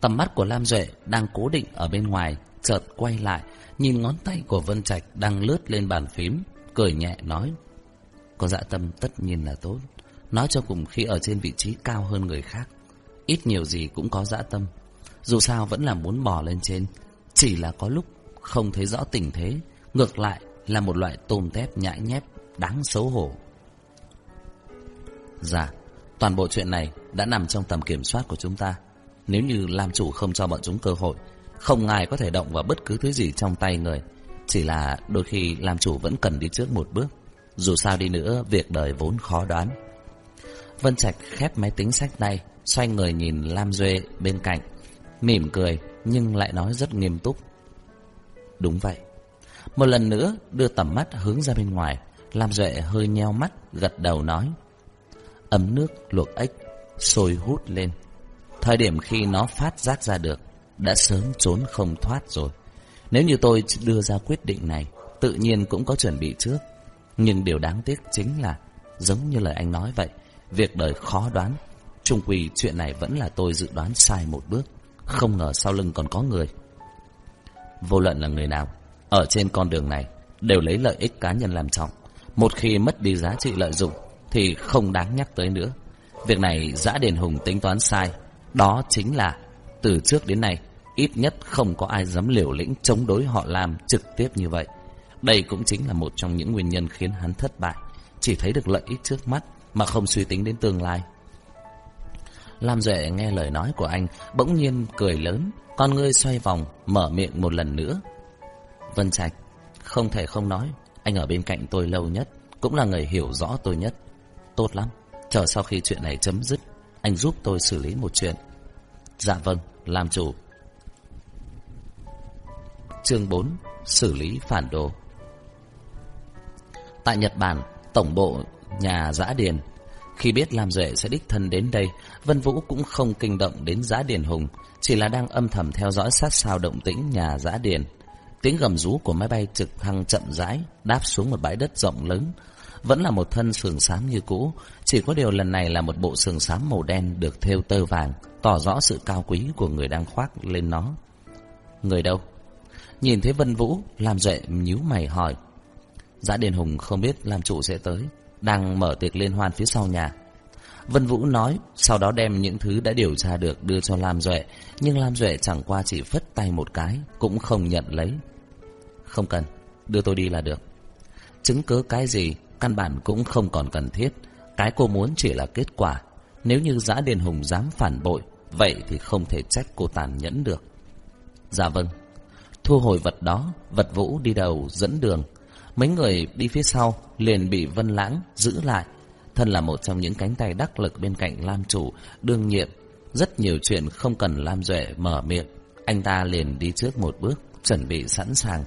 Tầm mắt của Lam Duệ đang cố định ở bên ngoài, chợt quay lại, nhìn ngón tay của Vân Trạch đang lướt lên bàn phím, cười nhẹ nói. Có dạ tâm tất nhiên là tốt. Nói cho cùng khi ở trên vị trí cao hơn người khác, ít nhiều gì cũng có dã tâm. Dù sao vẫn là muốn bò lên trên, chỉ là có lúc không thấy rõ tình thế, ngược lại là một loại tôm tép nhãi nhép, đáng xấu hổ. Dạ, toàn bộ chuyện này đã nằm trong tầm kiểm soát của chúng ta. Nếu như làm chủ không cho bọn chúng cơ hội, không ai có thể động vào bất cứ thứ gì trong tay người. Chỉ là đôi khi làm chủ vẫn cần đi trước một bước. Dù sao đi nữa, việc đời vốn khó đoán. Vân Trạch khép máy tính sách tay, xoay người nhìn Lam Duệ bên cạnh, mỉm cười nhưng lại nói rất nghiêm túc. Đúng vậy. Một lần nữa đưa tầm mắt hướng ra bên ngoài, Lam Duệ hơi nheo mắt, gật đầu nói. Ấm nước luộc ếch, sôi hút lên. Thời điểm khi nó phát giác ra được, đã sớm trốn không thoát rồi. Nếu như tôi đưa ra quyết định này, tự nhiên cũng có chuẩn bị trước. Nhưng điều đáng tiếc chính là, giống như lời anh nói vậy, Việc đời khó đoán. Trung quỳ chuyện này vẫn là tôi dự đoán sai một bước. Không ngờ sau lưng còn có người. Vô luận là người nào, Ở trên con đường này, Đều lấy lợi ích cá nhân làm trọng. Một khi mất đi giá trị lợi dụng, Thì không đáng nhắc tới nữa. Việc này giã đền hùng tính toán sai. Đó chính là, Từ trước đến nay, Ít nhất không có ai dám liều lĩnh chống đối họ làm trực tiếp như vậy. Đây cũng chính là một trong những nguyên nhân khiến hắn thất bại. Chỉ thấy được lợi ích trước mắt mà không suy tính đến tương lai. Lam Duệ nghe lời nói của anh, bỗng nhiên cười lớn, con ngươi xoay vòng, mở miệng một lần nữa. Vân Trạch, không thể không nói, anh ở bên cạnh tôi lâu nhất, cũng là người hiểu rõ tôi nhất. Tốt lắm, chờ sau khi chuyện này chấm dứt, anh giúp tôi xử lý một chuyện. Dạ vâng, làm chủ. Chương 4 Xử lý phản đồ Tại Nhật Bản, Tổng bộ nhà giã điền. Khi biết Lam Duệ sẽ đích thân đến đây, Vân Vũ cũng không kinh động đến giã điền hùng, chỉ là đang âm thầm theo dõi sát sao động tĩnh nhà giã điền. Tiếng gầm rú của máy bay trực thăng chậm rãi, đáp xuống một bãi đất rộng lớn. Vẫn là một thân sườn xám như cũ, chỉ có điều lần này là một bộ sườn xám màu đen được thêu tơ vàng, tỏ rõ sự cao quý của người đang khoác lên nó. Người đâu? Nhìn thấy Vân Vũ, Lam Duệ nhíu mày hỏi. Giã Điền Hùng không biết Lam Chủ sẽ tới đang mở tiệc liên hoan phía sau nhà. Vân Vũ nói, sau đó đem những thứ đã điều tra được đưa cho Lam Duệ, nhưng Lam Duệ chẳng qua chỉ phất tay một cái, cũng không nhận lấy. Không cần, đưa tôi đi là được. Chứng cứ cái gì, căn bản cũng không còn cần thiết. Cái cô muốn chỉ là kết quả. Nếu như giã Điền Hùng dám phản bội, vậy thì không thể trách cô tàn nhẫn được. Dạ vâng. Thu hồi vật đó, vật vũ đi đầu dẫn đường. Mấy người đi phía sau liền bị Vân Lãng giữ lại. Thân là một trong những cánh tay đắc lực bên cạnh Lam chủ, đương nhiệm. Rất nhiều chuyện không cần Lam Duệ mở miệng. Anh ta liền đi trước một bước, chuẩn bị sẵn sàng.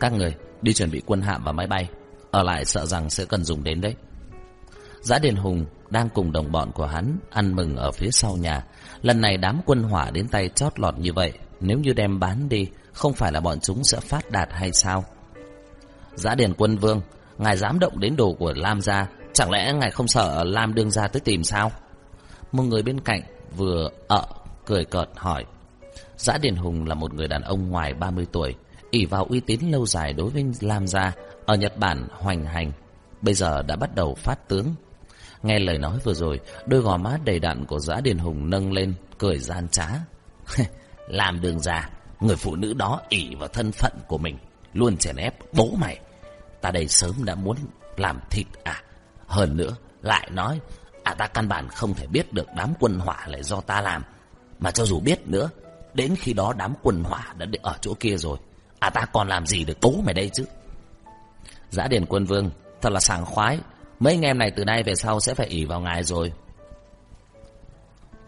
Các người đi chuẩn bị quân hạm và máy bay. Ở lại sợ rằng sẽ cần dùng đến đấy. Giã Điền Hùng đang cùng đồng bọn của hắn ăn mừng ở phía sau nhà. Lần này đám quân hỏa đến tay chót lọt như vậy, nếu như đem bán đi, không phải là bọn chúng sẽ phát đạt hay sao? Giã Điền Quân Vương, ngài dám động đến đồ của Lam gia, chẳng lẽ ngài không sợ Lam đương gia tới tìm sao? Một người bên cạnh vừa ợ cười cợt hỏi. Giã Điền Hùng là một người đàn ông ngoài 30 tuổi, ỷ vào uy tín lâu dài đối với Lam gia ở Nhật Bản hoành hành, bây giờ đã bắt đầu phát tướng. Nghe lời nói vừa rồi, đôi gò má đầy đặn của Giã Điền Hùng nâng lên, cười gian trá. <laughs> Làm đường già, người phụ nữ đó ỷ vào thân phận của mình, luôn chèn ép bố mày. Ta đây sớm đã muốn làm thịt à. Hơn nữa, lại nói, à ta căn bản không thể biết được đám quân hỏa lại do ta làm. Mà cho dù biết nữa, đến khi đó đám quân hỏa đã ở chỗ kia rồi. À ta còn làm gì được bố mày đây chứ? Giã Điền Quân Vương, thật là sảng khoái. Mấy anh em này từ nay về sau sẽ phải ỉ vào ngài rồi.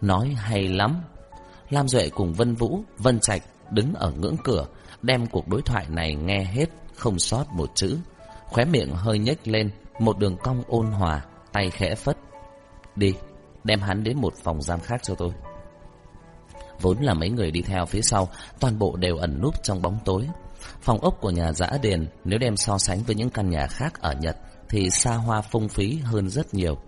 Nói hay lắm. Lam Duệ cùng Vân Vũ, Vân Trạch đứng ở ngưỡng cửa, đem cuộc đối thoại này nghe hết, không sót một chữ. Khóe miệng hơi nhếch lên, một đường cong ôn hòa, tay khẽ phất. Đi, đem hắn đến một phòng giam khác cho tôi. Vốn là mấy người đi theo phía sau, toàn bộ đều ẩn núp trong bóng tối. Phòng ốc của nhà giã đền nếu đem so sánh với những căn nhà khác ở Nhật thì xa hoa phung phí hơn rất nhiều.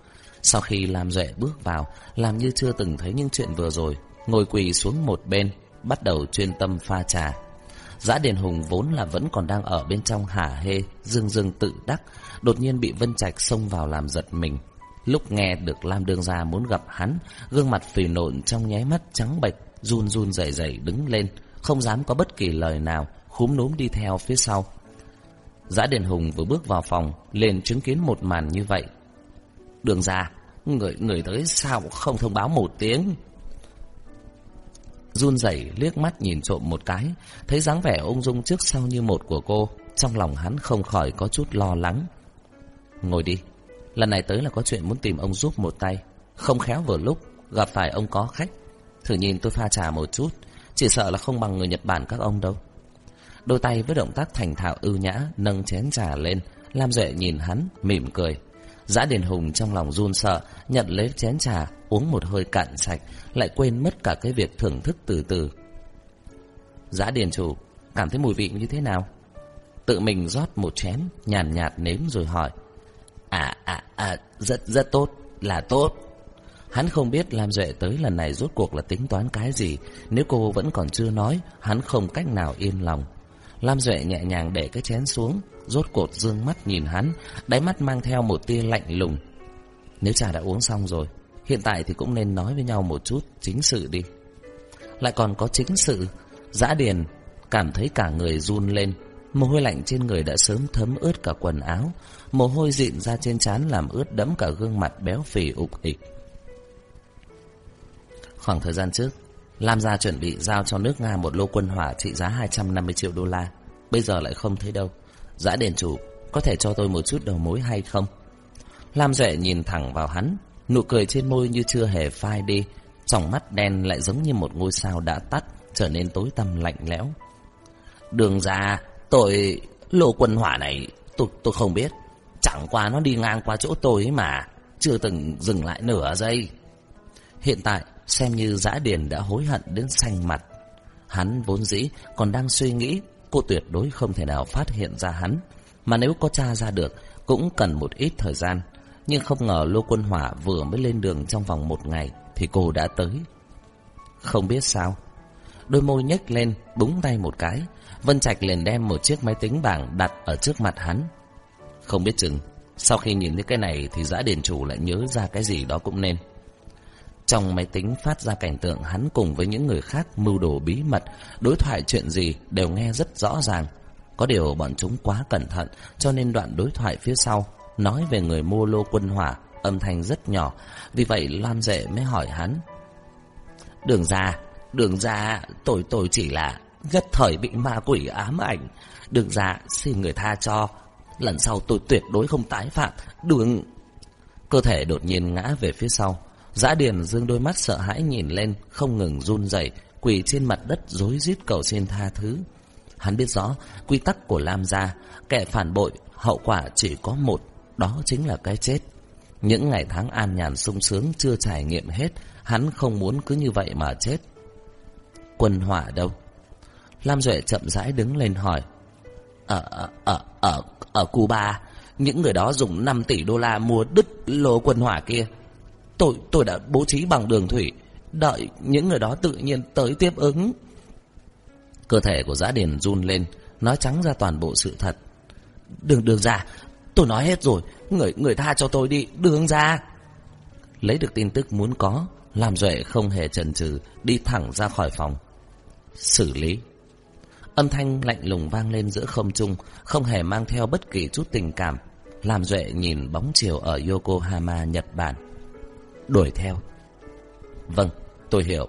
Sau khi làm Duệ bước vào, làm như chưa từng thấy những chuyện vừa rồi, ngồi quỳ xuống một bên, bắt đầu chuyên tâm pha trà. Giã Điền Hùng vốn là vẫn còn đang ở bên trong hả hê, dương dương tự đắc, đột nhiên bị Vân Trạch xông vào làm giật mình. Lúc nghe được Lam Đương Gia muốn gặp hắn, gương mặt phì nộn trong nháy mắt trắng bệch, run run rẩy rẩy đứng lên, không dám có bất kỳ lời nào, khúm núm đi theo phía sau. Giã Điền Hùng vừa bước vào phòng, liền chứng kiến một màn như vậy. Đường ra, người người tới sao không thông báo một tiếng? Run rẩy liếc mắt nhìn trộm một cái, thấy dáng vẻ ung dung trước sau như một của cô, trong lòng hắn không khỏi có chút lo lắng. Ngồi đi, lần này tới là có chuyện muốn tìm ông giúp một tay, không khéo vừa lúc gặp phải ông có khách. Thử nhìn tôi pha trà một chút, chỉ sợ là không bằng người Nhật Bản các ông đâu. Đôi tay với động tác thành thạo ưu nhã nâng chén trà lên, Lam Duệ nhìn hắn, mỉm cười. Giã Điền Hùng trong lòng run sợ, nhận lấy chén trà, uống một hơi cạn sạch, lại quên mất cả cái việc thưởng thức từ từ. Giã Điền Chủ, cảm thấy mùi vị như thế nào? Tự mình rót một chén, nhàn nhạt, nếm rồi hỏi. À, à, à, rất, rất tốt, là tốt. Hắn không biết Lam Duệ tới lần này rốt cuộc là tính toán cái gì, nếu cô vẫn còn chưa nói, hắn không cách nào yên lòng. Lam Duệ nhẹ nhàng để cái chén xuống, rốt cột dương mắt nhìn hắn, đáy mắt mang theo một tia lạnh lùng. Nếu trà đã uống xong rồi, hiện tại thì cũng nên nói với nhau một chút chính sự đi. Lại còn có chính sự, giã điền, cảm thấy cả người run lên, mồ hôi lạnh trên người đã sớm thấm ướt cả quần áo, mồ hôi dịn ra trên trán làm ướt đẫm cả gương mặt béo phì ục ịch. Khoảng thời gian trước, Lam gia chuẩn bị giao cho nước Nga một lô quân hỏa trị giá 250 triệu đô la. Bây giờ lại không thấy đâu. Giã đền chủ, có thể cho tôi một chút đầu mối hay không? Lam Duệ nhìn thẳng vào hắn, nụ cười trên môi như chưa hề phai đi. Trong mắt đen lại giống như một ngôi sao đã tắt, trở nên tối tăm lạnh lẽo. Đường ra, tôi... Lô quân hỏa này, tôi, tôi không biết. Chẳng qua nó đi ngang qua chỗ tôi ấy mà, chưa từng dừng lại nửa giây. Hiện tại, xem như giã điền đã hối hận đến xanh mặt. Hắn vốn dĩ còn đang suy nghĩ cô tuyệt đối không thể nào phát hiện ra hắn. Mà nếu có tra ra được, cũng cần một ít thời gian. Nhưng không ngờ Lô Quân Hỏa vừa mới lên đường trong vòng một ngày thì cô đã tới. Không biết sao. Đôi môi nhếch lên, búng tay một cái. Vân Trạch liền đem một chiếc máy tính bảng đặt ở trước mặt hắn. Không biết chừng, sau khi nhìn thấy cái này thì giã điền chủ lại nhớ ra cái gì đó cũng nên. Trong máy tính phát ra cảnh tượng hắn cùng với những người khác mưu đồ bí mật, đối thoại chuyện gì đều nghe rất rõ ràng. Có điều bọn chúng quá cẩn thận, cho nên đoạn đối thoại phía sau nói về người mua lô quân hỏa, âm thanh rất nhỏ, vì vậy Lam Dệ mới hỏi hắn. Đường ra, đường ra, tôi tôi chỉ là nhất thời bị ma quỷ ám ảnh. Đường ra xin người tha cho. Lần sau tôi tuyệt đối không tái phạm. Đường... Cơ thể đột nhiên ngã về phía sau. Giã Điền dương đôi mắt sợ hãi nhìn lên, không ngừng run rẩy, quỳ trên mặt đất rối rít cầu xin tha thứ. Hắn biết rõ quy tắc của Lam gia, kẻ phản bội, hậu quả chỉ có một, đó chính là cái chết. Những ngày tháng an nhàn sung sướng chưa trải nghiệm hết, hắn không muốn cứ như vậy mà chết. Quân hỏa đâu? Lam Duệ chậm rãi đứng lên hỏi. Ở, ở, ở, ở, ở Cuba, những người đó dùng 5 tỷ đô la mua đứt lô quân hỏa kia. Tôi, tôi đã bố trí bằng đường thủy, đợi những người đó tự nhiên tới tiếp ứng. Cơ thể của giã điền run lên, nói trắng ra toàn bộ sự thật. Đường đường ra, tôi nói hết rồi, người người tha cho tôi đi, đường ra. Lấy được tin tức muốn có, làm Duệ không hề chần chừ đi thẳng ra khỏi phòng. Xử lý. Âm thanh lạnh lùng vang lên giữa không trung, không hề mang theo bất kỳ chút tình cảm. Làm Duệ nhìn bóng chiều ở Yokohama, Nhật Bản. Đuổi theo. Vâng, tôi hiểu.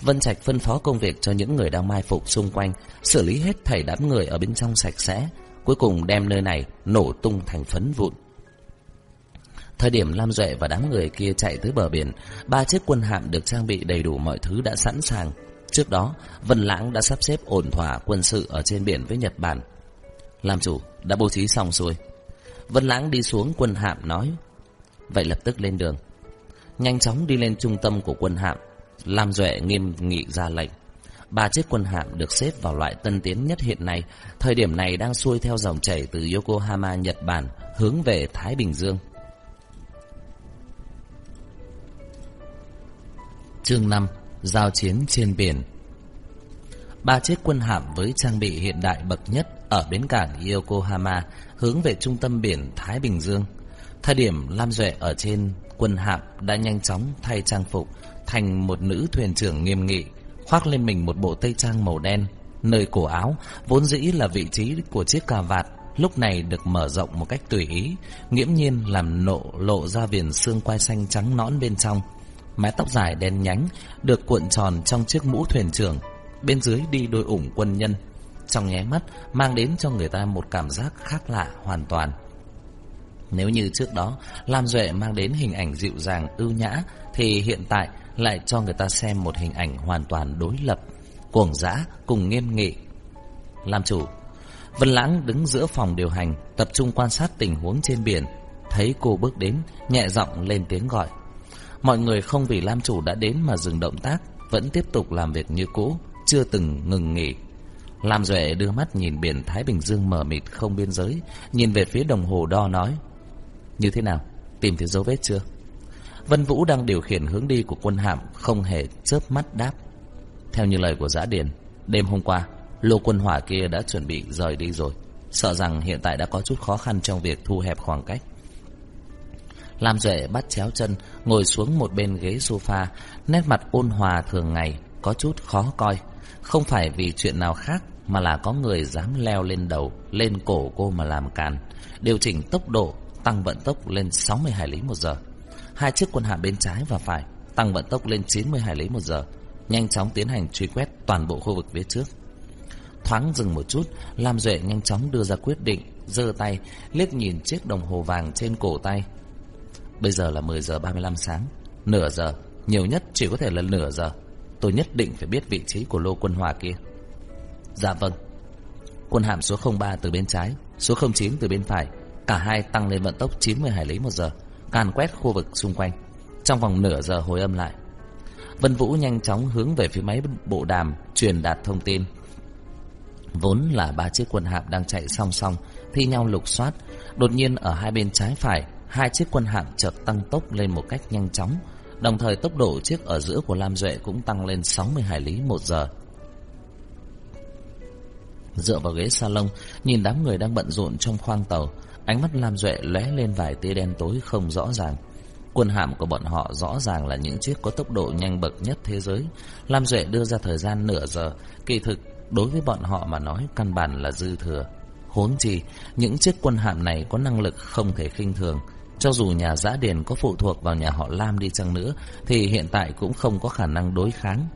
Vân Trạch phân phó công việc cho những người đang mai phục xung quanh, xử lý hết thảy đám người ở bên trong sạch sẽ, cuối cùng đem nơi này nổ tung thành phấn vụn. Thời điểm Lam Duệ và đám người kia chạy tới bờ biển, ba chiếc quân hạm được trang bị đầy đủ mọi thứ đã sẵn sàng. Trước đó, Vân Lãng đã sắp xếp ổn thỏa quân sự ở trên biển với Nhật Bản. Làm chủ, đã bố trí xong xuôi. Vân Lãng đi xuống quân hạm nói, vậy lập tức lên đường. Nhanh chóng đi lên trung tâm của quân hạm, Lam Duệ nghiêm nghị ra lệnh. Ba chiếc quân hạm được xếp vào loại tân tiến nhất hiện nay, thời điểm này đang xuôi theo dòng chảy từ Yokohama, Nhật Bản, hướng về Thái Bình Dương. Chương 5 Giao chiến trên biển Ba chiếc quân hạm với trang bị hiện đại bậc nhất ở bến cảng Yokohama hướng về trung tâm biển Thái Bình Dương. Thời điểm Lam Duệ ở trên quân hạm đã nhanh chóng thay trang phục thành một nữ thuyền trưởng nghiêm nghị, khoác lên mình một bộ tây trang màu đen. Nơi cổ áo vốn dĩ là vị trí của chiếc cà vạt, lúc này được mở rộng một cách tùy ý, nghiễm nhiên làm nộ lộ ra viền xương quai xanh trắng nõn bên trong. Mái tóc dài đen nhánh được cuộn tròn trong chiếc mũ thuyền trưởng, bên dưới đi đôi ủng quân nhân. Trong nháy mắt mang đến cho người ta một cảm giác khác lạ hoàn toàn. Nếu như trước đó Lam Duệ mang đến hình ảnh dịu dàng ưu nhã thì hiện tại lại cho người ta xem một hình ảnh hoàn toàn đối lập, cuồng dã cùng nghiêm nghị. Làm chủ, Vân Lãng đứng giữa phòng điều hành, tập trung quan sát tình huống trên biển, thấy cô bước đến, nhẹ giọng lên tiếng gọi. Mọi người không vì Lam chủ đã đến mà dừng động tác, vẫn tiếp tục làm việc như cũ, chưa từng ngừng nghỉ. Lam Duệ đưa mắt nhìn biển Thái Bình Dương mờ mịt không biên giới, nhìn về phía đồng hồ đo nói. Như thế nào? Tìm thấy dấu vết chưa? Vân Vũ đang điều khiển hướng đi của quân hạm, Không hề chớp mắt đáp. Theo như lời của Giã Điền, Đêm hôm qua, Lô quân hỏa kia đã chuẩn bị rời đi rồi. Sợ rằng hiện tại đã có chút khó khăn trong việc thu hẹp khoảng cách. Lam Duệ bắt chéo chân, Ngồi xuống một bên ghế sofa, Nét mặt ôn hòa thường ngày, Có chút khó coi. Không phải vì chuyện nào khác Mà là có người dám leo lên đầu, Lên cổ cô mà làm càn. Điều chỉnh tốc độ, Tăng vận tốc lên 60 hải lý một giờ hai chiếc quân hạm bên trái và phải tăng vận tốc lên 90 hải lý một giờ, nhanh chóng tiến hành truy quét toàn bộ khu vực phía trước. Thoáng dừng một chút, Lam Duệ nhanh chóng đưa ra quyết định, giơ tay, liếc nhìn chiếc đồng hồ vàng trên cổ tay. Bây giờ là 10 giờ 35 sáng, nửa giờ, nhiều nhất chỉ có thể là nửa giờ. Tôi nhất định phải biết vị trí của lô quân hòa kia. Dạ vâng. Quân hạm số 03 từ bên trái, số 09 từ bên phải, cả hai tăng lên vận tốc 90 hải lý một giờ càn quét khu vực xung quanh. Trong vòng nửa giờ hồi âm lại, Vân Vũ nhanh chóng hướng về phía máy bộ đàm truyền đạt thông tin. Vốn là ba chiếc quân hạm đang chạy song song, thi nhau lục soát. Đột nhiên ở hai bên trái phải, hai chiếc quân hạm chợt tăng tốc lên một cách nhanh chóng. Đồng thời tốc độ chiếc ở giữa của Lam Duệ cũng tăng lên 60 hải lý một giờ. Dựa vào ghế salon, nhìn đám người đang bận rộn trong khoang tàu, Ánh mắt Lam Duệ lóe lên vài tia đen tối không rõ ràng. Quân hạm của bọn họ rõ ràng là những chiếc có tốc độ nhanh bậc nhất thế giới. Lam Duệ đưa ra thời gian nửa giờ, kỳ thực đối với bọn họ mà nói căn bản là dư thừa. Huống chi, những chiếc quân hạm này có năng lực không thể khinh thường. Cho dù nhà giã điền có phụ thuộc vào nhà họ Lam đi chăng nữa, thì hiện tại cũng không có khả năng đối kháng.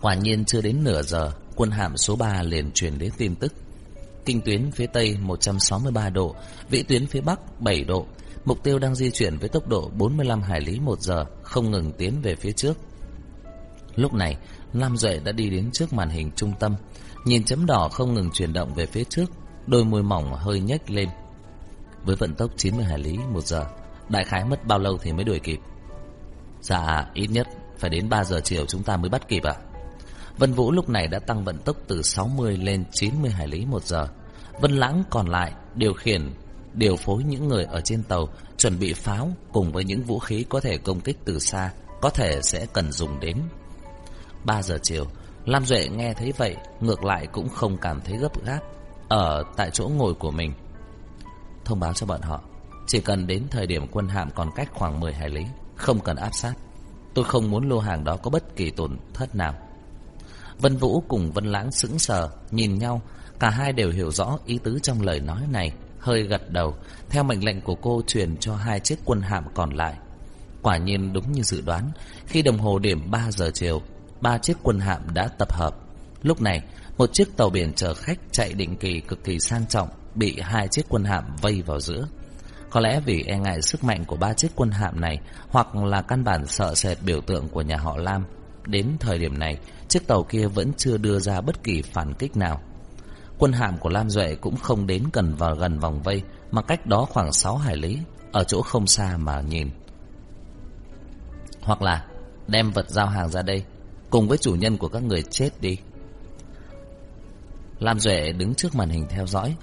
Quả nhiên chưa đến nửa giờ, quân hạm số 3 liền truyền đến tin tức. Kinh tuyến phía Tây 163 độ, vĩ tuyến phía Bắc 7 độ. Mục tiêu đang di chuyển với tốc độ 45 hải lý một giờ, không ngừng tiến về phía trước. Lúc này, Lam Duệ đã đi đến trước màn hình trung tâm, nhìn chấm đỏ không ngừng chuyển động về phía trước, đôi môi mỏng hơi nhếch lên. Với vận tốc 90 hải lý một giờ, đại khái mất bao lâu thì mới đuổi kịp? Dạ, ít nhất phải đến 3 giờ chiều chúng ta mới bắt kịp ạ. Vân Vũ lúc này đã tăng vận tốc từ 60 lên 90 hải lý một giờ. Vân Lãng còn lại điều khiển, điều phối những người ở trên tàu chuẩn bị pháo cùng với những vũ khí có thể công kích từ xa, có thể sẽ cần dùng đến. 3 giờ chiều, Lam Duệ nghe thấy vậy, ngược lại cũng không cảm thấy gấp gáp, ở tại chỗ ngồi của mình. Thông báo cho bọn họ, chỉ cần đến thời điểm quân hạm còn cách khoảng 10 hải lý, không cần áp sát. Tôi không muốn lô hàng đó có bất kỳ tổn thất nào. Vân Vũ cùng Vân Lãng sững sờ, nhìn nhau, cả hai đều hiểu rõ ý tứ trong lời nói này, hơi gật đầu, theo mệnh lệnh của cô truyền cho hai chiếc quân hạm còn lại. Quả nhiên đúng như dự đoán, khi đồng hồ điểm 3 giờ chiều, ba chiếc quân hạm đã tập hợp. Lúc này, một chiếc tàu biển chở khách chạy định kỳ cực kỳ sang trọng bị hai chiếc quân hạm vây vào giữa. Có lẽ vì e ngại sức mạnh của ba chiếc quân hạm này hoặc là căn bản sợ sệt biểu tượng của nhà họ Lam. Đến thời điểm này, chiếc tàu kia vẫn chưa đưa ra bất kỳ phản kích nào. Quân hạm của Lam Duệ cũng không đến gần vào gần vòng vây, mà cách đó khoảng 6 hải lý, ở chỗ không xa mà nhìn. Hoặc là đem vật giao hàng ra đây, cùng với chủ nhân của các người chết đi. Lam Duệ đứng trước màn hình theo dõi,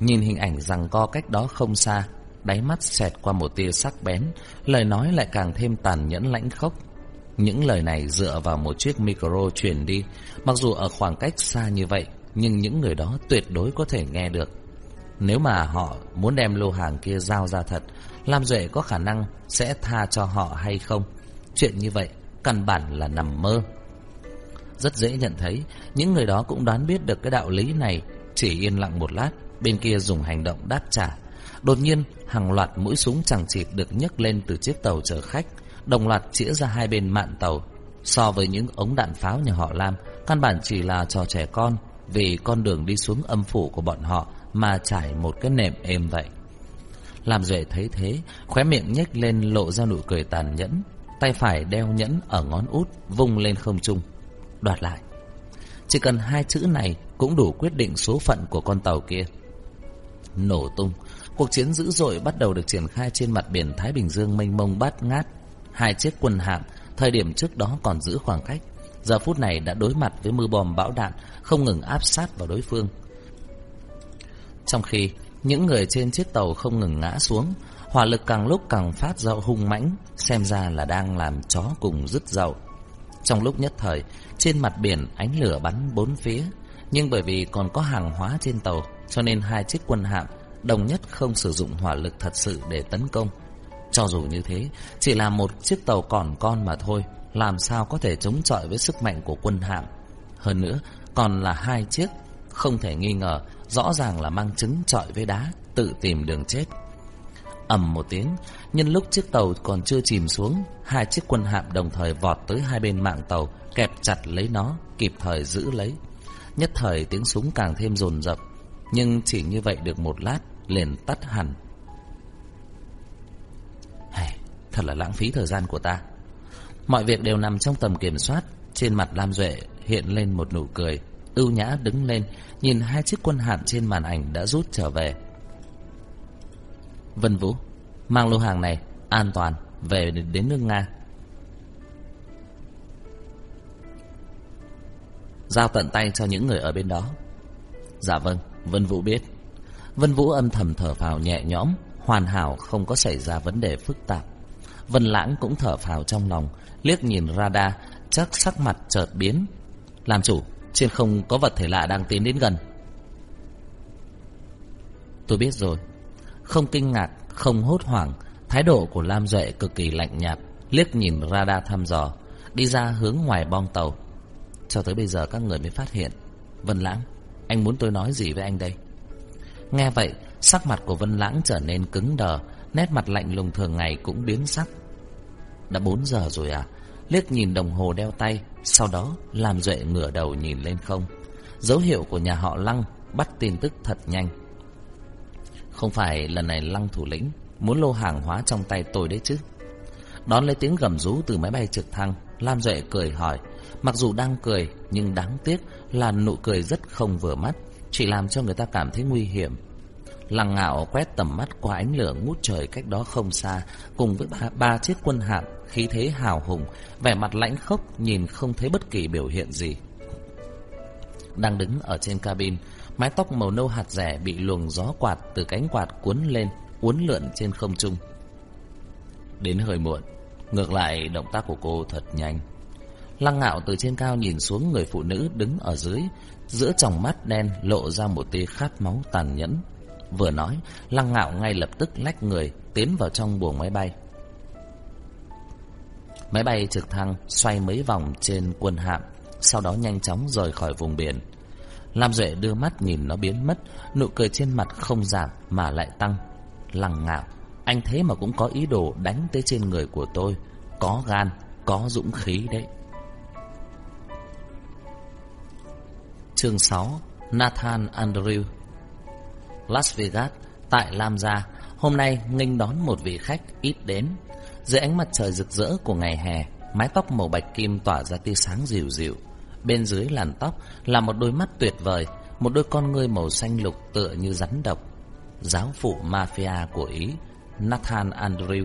nhìn hình ảnh rằng co cách đó không xa, đáy mắt xẹt qua một tia sắc bén, lời nói lại càng thêm tàn nhẫn lãnh khốc. Những lời này dựa vào một chiếc micro truyền đi, mặc dù ở khoảng cách xa như vậy, nhưng những người đó tuyệt đối có thể nghe được. Nếu mà họ muốn đem lô hàng kia giao ra thật, Lam Duệ có khả năng sẽ tha cho họ hay không? Chuyện như vậy, căn bản là nằm mơ. Rất dễ nhận thấy, những người đó cũng đoán biết được cái đạo lý này, chỉ yên lặng một lát, bên kia dùng hành động đáp trả. Đột nhiên, hàng loạt mũi súng chẳng chịt được nhấc lên từ chiếc tàu chở khách, đồng loạt chĩa ra hai bên mạn tàu. So với những ống đạn pháo nhà họ Lam, căn bản chỉ là trò trẻ con, vì con đường đi xuống âm phủ của bọn họ mà trải một cái nệm êm vậy. Làm Duệ thấy thế, khóe miệng nhếch lên lộ ra nụ cười tàn nhẫn, tay phải đeo nhẫn ở ngón út vung lên không trung, đoạt lại. Chỉ cần hai chữ này cũng đủ quyết định số phận của con tàu kia. Nổ tung, cuộc chiến dữ dội bắt đầu được triển khai trên mặt biển Thái Bình Dương mênh mông bát ngát. Hai chiếc quân hạm, thời điểm trước đó còn giữ khoảng cách, giờ phút này đã đối mặt với mưa bom bão đạn, không ngừng áp sát vào đối phương. Trong khi những người trên chiếc tàu không ngừng ngã xuống, hỏa lực càng lúc càng phát ra hung mãnh, xem ra là đang làm chó cùng dứt dậu. Trong lúc nhất thời, trên mặt biển ánh lửa bắn bốn phía, nhưng bởi vì còn có hàng hóa trên tàu, cho nên hai chiếc quân hạm đồng nhất không sử dụng hỏa lực thật sự để tấn công. Cho dù như thế, chỉ là một chiếc tàu còn con mà thôi, làm sao có thể chống chọi với sức mạnh của quân hạm. Hơn nữa, còn là hai chiếc, không thể nghi ngờ, rõ ràng là mang trứng chọi với đá, tự tìm đường chết. ầm một tiếng, nhân lúc chiếc tàu còn chưa chìm xuống, hai chiếc quân hạm đồng thời vọt tới hai bên mạng tàu, kẹp chặt lấy nó, kịp thời giữ lấy. Nhất thời tiếng súng càng thêm rồn rập nhưng chỉ như vậy được một lát, liền tắt hẳn thật là lãng phí thời gian của ta. Mọi việc đều nằm trong tầm kiểm soát, trên mặt Lam Duệ hiện lên một nụ cười, ưu nhã đứng lên, nhìn hai chiếc quân hạm trên màn ảnh đã rút trở về. Vân Vũ, mang lô hàng này an toàn về đến nước Nga. Giao tận tay cho những người ở bên đó. Dạ vâng, Vân Vũ biết. Vân Vũ âm thầm thở phào nhẹ nhõm, hoàn hảo không có xảy ra vấn đề phức tạp. Vân Lãng cũng thở phào trong lòng, liếc nhìn radar, chắc sắc mặt chợt biến. Làm chủ, trên không có vật thể lạ đang tiến đến gần. Tôi biết rồi. Không kinh ngạc, không hốt hoảng, thái độ của Lam Duệ cực kỳ lạnh nhạt, liếc nhìn radar thăm dò, đi ra hướng ngoài bong tàu. Cho tới bây giờ các người mới phát hiện. Vân Lãng, anh muốn tôi nói gì với anh đây? Nghe vậy, sắc mặt của Vân Lãng trở nên cứng đờ, nét mặt lạnh lùng thường ngày cũng biến sắc. Đã 4 giờ rồi à? liếc nhìn đồng hồ đeo tay, sau đó làm Duệ ngửa đầu nhìn lên không. Dấu hiệu của nhà họ Lăng bắt tin tức thật nhanh. Không phải lần này Lăng thủ lĩnh muốn lô hàng hóa trong tay tôi đấy chứ. Đón lấy tiếng gầm rú từ máy bay trực thăng, Lam Duệ cười hỏi. Mặc dù đang cười, nhưng đáng tiếc là nụ cười rất không vừa mắt, chỉ làm cho người ta cảm thấy nguy hiểm. Lăng ngạo quét tầm mắt qua ánh lửa ngút trời cách đó không xa, cùng với ba, ba chiếc quân hạm, khí thế hào hùng, vẻ mặt lãnh khốc, nhìn không thấy bất kỳ biểu hiện gì. Đang đứng ở trên cabin, mái tóc màu nâu hạt rẻ bị luồng gió quạt từ cánh quạt cuốn lên, uốn lượn trên không trung. Đến hơi muộn, ngược lại động tác của cô thật nhanh. Lăng ngạo từ trên cao nhìn xuống người phụ nữ đứng ở dưới, giữa tròng mắt đen lộ ra một tia khát máu tàn nhẫn. Vừa nói, lăng ngạo ngay lập tức lách người, tiến vào trong buồng máy bay. Máy bay trực thăng xoay mấy vòng trên quân hạm, sau đó nhanh chóng rời khỏi vùng biển. Lam Duệ đưa mắt nhìn nó biến mất, nụ cười trên mặt không giảm mà lại tăng. Lăng ngạo, anh thế mà cũng có ý đồ đánh tới trên người của tôi, có gan, có dũng khí đấy. Chương 6 Nathan Andrew Las Vegas, tại Lam Gia, hôm nay nghênh đón một vị khách ít đến. Dưới ánh mặt trời rực rỡ của ngày hè, mái tóc màu bạch kim tỏa ra tia sáng dịu dịu. Bên dưới làn tóc là một đôi mắt tuyệt vời, một đôi con ngươi màu xanh lục tựa như rắn độc. Giáo phụ mafia của Ý, Nathan Andrew.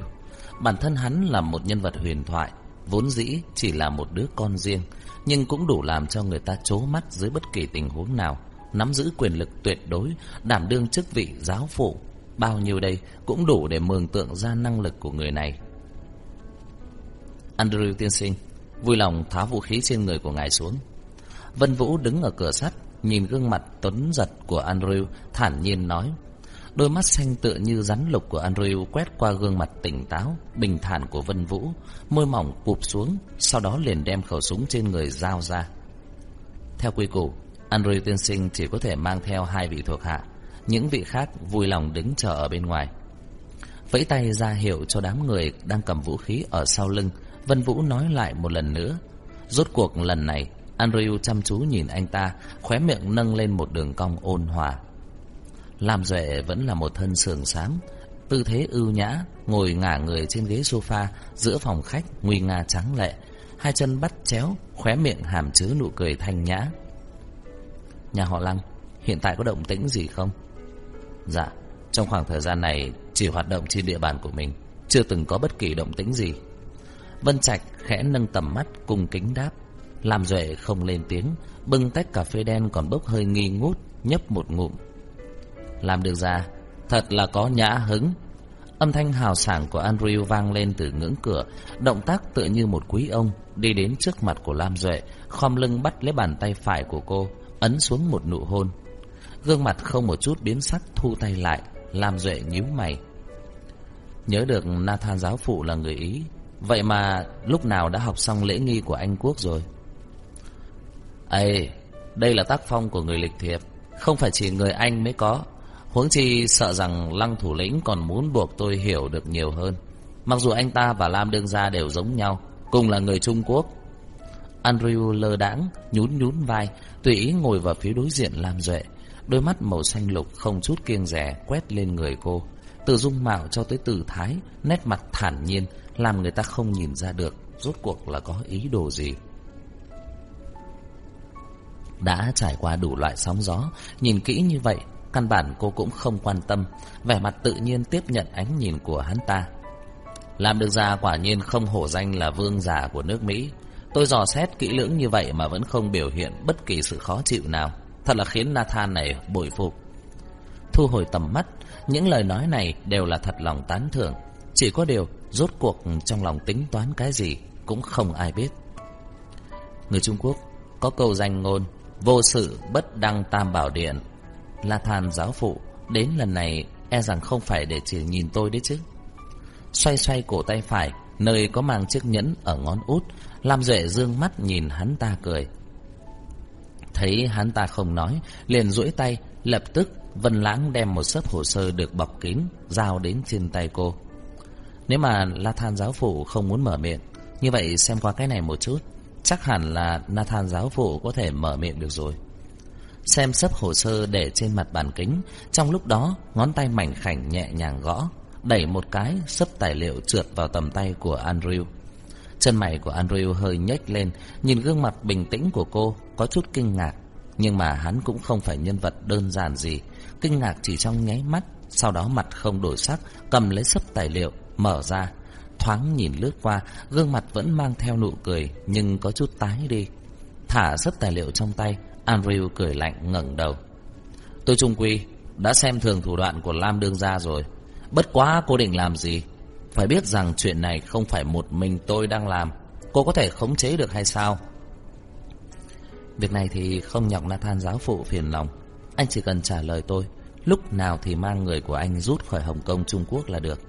Bản thân hắn là một nhân vật huyền thoại, vốn dĩ chỉ là một đứa con riêng, nhưng cũng đủ làm cho người ta chố mắt dưới bất kỳ tình huống nào nắm giữ quyền lực tuyệt đối, đảm đương chức vị giáo phụ. Bao nhiêu đây cũng đủ để mường tượng ra năng lực của người này. Andrew tiên sinh, vui lòng tháo vũ khí trên người của ngài xuống. Vân Vũ đứng ở cửa sắt, nhìn gương mặt tuấn giật của Andrew, thản nhiên nói. Đôi mắt xanh tựa như rắn lục của Andrew quét qua gương mặt tỉnh táo, bình thản của Vân Vũ, môi mỏng cụp xuống, sau đó liền đem khẩu súng trên người giao ra. Theo quy củ, Andrew tiên sinh chỉ có thể mang theo hai vị thuộc hạ, những vị khác vui lòng đứng chờ ở bên ngoài. Vẫy tay ra hiệu cho đám người đang cầm vũ khí ở sau lưng, Vân Vũ nói lại một lần nữa. Rốt cuộc lần này, Andrew chăm chú nhìn anh ta, khóe miệng nâng lên một đường cong ôn hòa. Làm Duệ vẫn là một thân sườn sáng, tư thế ưu nhã, ngồi ngả người trên ghế sofa giữa phòng khách nguy nga trắng lệ, hai chân bắt chéo, khóe miệng hàm chứa nụ cười thanh nhã. Nhà họ Lăng hiện tại có động tĩnh gì không? Dạ, trong khoảng thời gian này chỉ hoạt động trên địa bàn của mình, chưa từng có bất kỳ động tĩnh gì. Vân Trạch khẽ nâng tầm mắt cùng kính đáp, làm duệ không lên tiếng, bưng tách cà phê đen còn bốc hơi nghi ngút, nhấp một ngụm. Làm được ra, thật là có nhã hứng. Âm thanh hào sảng của Andrew vang lên từ ngưỡng cửa, động tác tựa như một quý ông, đi đến trước mặt của Lam Duệ, khom lưng bắt lấy bàn tay phải của cô, ấn xuống một nụ hôn. Gương mặt không một chút biến sắc thu tay lại, làm Duệ nhíu mày. Nhớ được Nathan giáo phụ là người Ý, vậy mà lúc nào đã học xong lễ nghi của Anh Quốc rồi? Ê, đây là tác phong của người lịch thiệp, không phải chỉ người Anh mới có. Huống chi sợ rằng lăng thủ lĩnh còn muốn buộc tôi hiểu được nhiều hơn. Mặc dù anh ta và Lam Đương Gia đều giống nhau, cùng là người Trung Quốc, Andrew lơ đãng nhún nhún vai, tùy ý ngồi vào phía đối diện Lam Duệ. Đôi mắt màu xanh lục không chút kiêng rẻ quét lên người cô. Từ dung mạo cho tới từ thái, nét mặt thản nhiên, làm người ta không nhìn ra được rốt cuộc là có ý đồ gì. Đã trải qua đủ loại sóng gió, nhìn kỹ như vậy, căn bản cô cũng không quan tâm, vẻ mặt tự nhiên tiếp nhận ánh nhìn của hắn ta. Làm được ra quả nhiên không hổ danh là vương giả của nước Mỹ, Tôi dò xét kỹ lưỡng như vậy mà vẫn không biểu hiện bất kỳ sự khó chịu nào. Thật là khiến Nathan này bội phục. Thu hồi tầm mắt, những lời nói này đều là thật lòng tán thưởng. Chỉ có điều, rốt cuộc trong lòng tính toán cái gì cũng không ai biết. Người Trung Quốc có câu danh ngôn vô sự bất đăng tam bảo điện. La Than giáo phụ đến lần này e rằng không phải để chỉ nhìn tôi đấy chứ. Xoay xoay cổ tay phải, nơi có mang chiếc nhẫn ở ngón út, Lam Duệ dương mắt nhìn hắn ta cười. Thấy hắn ta không nói, liền duỗi tay, lập tức Vân Lãng đem một sấp hồ sơ được bọc kín, giao đến trên tay cô. Nếu mà La Than giáo phụ không muốn mở miệng, Như vậy xem qua cái này một chút Chắc hẳn là Nathan giáo phụ có thể mở miệng được rồi Xem sấp hồ sơ để trên mặt bàn kính Trong lúc đó ngón tay mảnh khảnh nhẹ nhàng gõ Đẩy một cái sấp tài liệu trượt vào tầm tay của Andrew Chân mày của Andrew hơi nhếch lên, Nhìn gương mặt bình tĩnh của cô Có chút kinh ngạc. Nhưng mà hắn cũng không phải nhân vật đơn giản gì. Kinh ngạc chỉ trong nháy mắt, Sau đó mặt không đổi sắc, Cầm lấy sấp tài liệu, Mở ra. Thoáng nhìn lướt qua, Gương mặt vẫn mang theo nụ cười, Nhưng có chút tái đi. Thả sấp tài liệu trong tay, Andrew cười lạnh ngẩng đầu. Tôi trung quy, Đã xem thường thủ đoạn của Lam Đương Gia rồi. Bất quá cô định làm gì? Phải biết rằng chuyện này không phải một mình tôi đang làm. Cô có thể khống chế được hay sao? Việc này thì không nhọc Nathan giáo phụ phiền lòng. Anh chỉ cần trả lời tôi. Lúc nào thì mang người của anh rút khỏi Hồng Kông, Trung Quốc là được.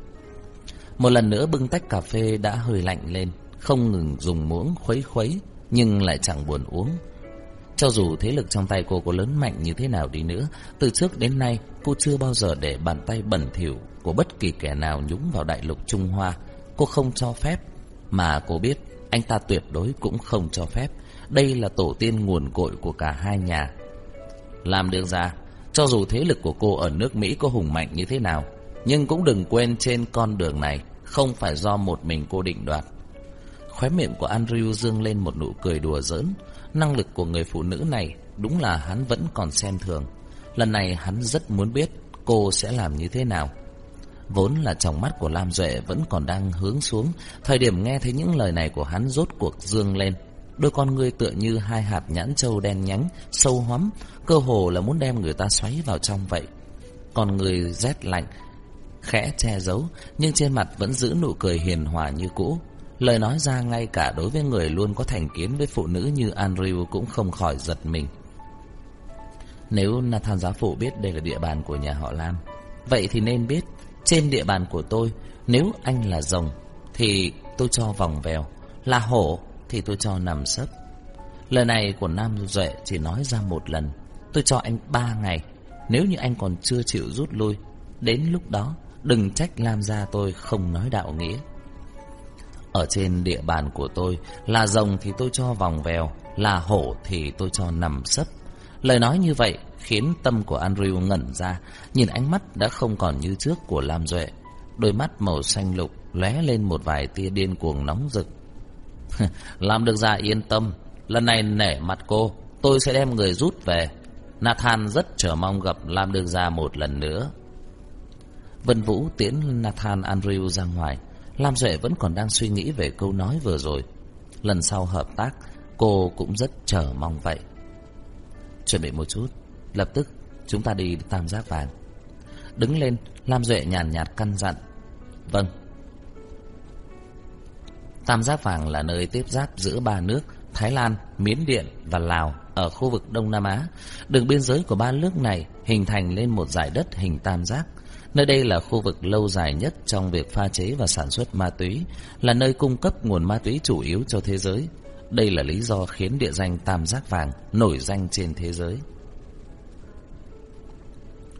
Một lần nữa bưng tách cà phê đã hơi lạnh lên. Không ngừng dùng muỗng khuấy khuấy, Nhưng lại chẳng buồn uống cho dù thế lực trong tay cô có lớn mạnh như thế nào đi nữa, từ trước đến nay cô chưa bao giờ để bàn tay bẩn thỉu của bất kỳ kẻ nào nhúng vào đại lục Trung Hoa. Cô không cho phép, mà cô biết anh ta tuyệt đối cũng không cho phép. Đây là tổ tiên nguồn cội của cả hai nhà. Làm được ra, cho dù thế lực của cô ở nước Mỹ có hùng mạnh như thế nào, nhưng cũng đừng quên trên con đường này không phải do một mình cô định đoạt. Khóe miệng của Andrew dương lên một nụ cười đùa giỡn. Năng lực của người phụ nữ này đúng là hắn vẫn còn xem thường. Lần này hắn rất muốn biết cô sẽ làm như thế nào. Vốn là trong mắt của Lam Duệ vẫn còn đang hướng xuống, thời điểm nghe thấy những lời này của hắn rốt cuộc dương lên. Đôi con ngươi tựa như hai hạt nhãn châu đen nhánh, sâu hoắm, cơ hồ là muốn đem người ta xoáy vào trong vậy. còn người rét lạnh, khẽ che giấu, nhưng trên mặt vẫn giữ nụ cười hiền hòa như cũ. Lời nói ra ngay cả đối với người luôn có thành kiến với phụ nữ như Andrew cũng không khỏi giật mình. Nếu Nathan giáo phụ biết đây là địa bàn của nhà họ Lam, vậy thì nên biết trên địa bàn của tôi, nếu anh là rồng thì tôi cho vòng vèo, là hổ thì tôi cho nằm sấp. Lời này của Nam Duệ chỉ nói ra một lần, tôi cho anh ba ngày, nếu như anh còn chưa chịu rút lui, đến lúc đó đừng trách Lam gia tôi không nói đạo nghĩa. Ở trên địa bàn của tôi, Là rồng thì tôi cho vòng vèo, Là hổ thì tôi cho nằm sấp. Lời nói như vậy khiến tâm của Andrew ngẩn ra, Nhìn ánh mắt đã không còn như trước của Lam Duệ. Đôi mắt màu xanh lục lóe lên một vài tia điên cuồng nóng rực. <laughs> Làm được ra yên tâm, Lần này nể mặt cô, Tôi sẽ đem người rút về. Nathan rất chờ mong gặp Lam Đương Gia một lần nữa. Vân Vũ tiễn Nathan Andrew ra ngoài. Lam Duệ vẫn còn đang suy nghĩ về câu nói vừa rồi. Lần sau hợp tác, cô cũng rất chờ mong vậy. Chuẩn bị một chút, lập tức chúng ta đi tam giác vàng. Đứng lên, Lam Duệ nhàn nhạt, nhạt căn dặn. Vâng. Tam giác vàng là nơi tiếp giáp giữa ba nước Thái Lan, Miến Điện và Lào ở khu vực Đông Nam Á. Đường biên giới của ba nước này hình thành lên một giải đất hình tam giác Nơi đây là khu vực lâu dài nhất trong việc pha chế và sản xuất ma túy, là nơi cung cấp nguồn ma túy chủ yếu cho thế giới. Đây là lý do khiến địa danh Tam Giác Vàng nổi danh trên thế giới.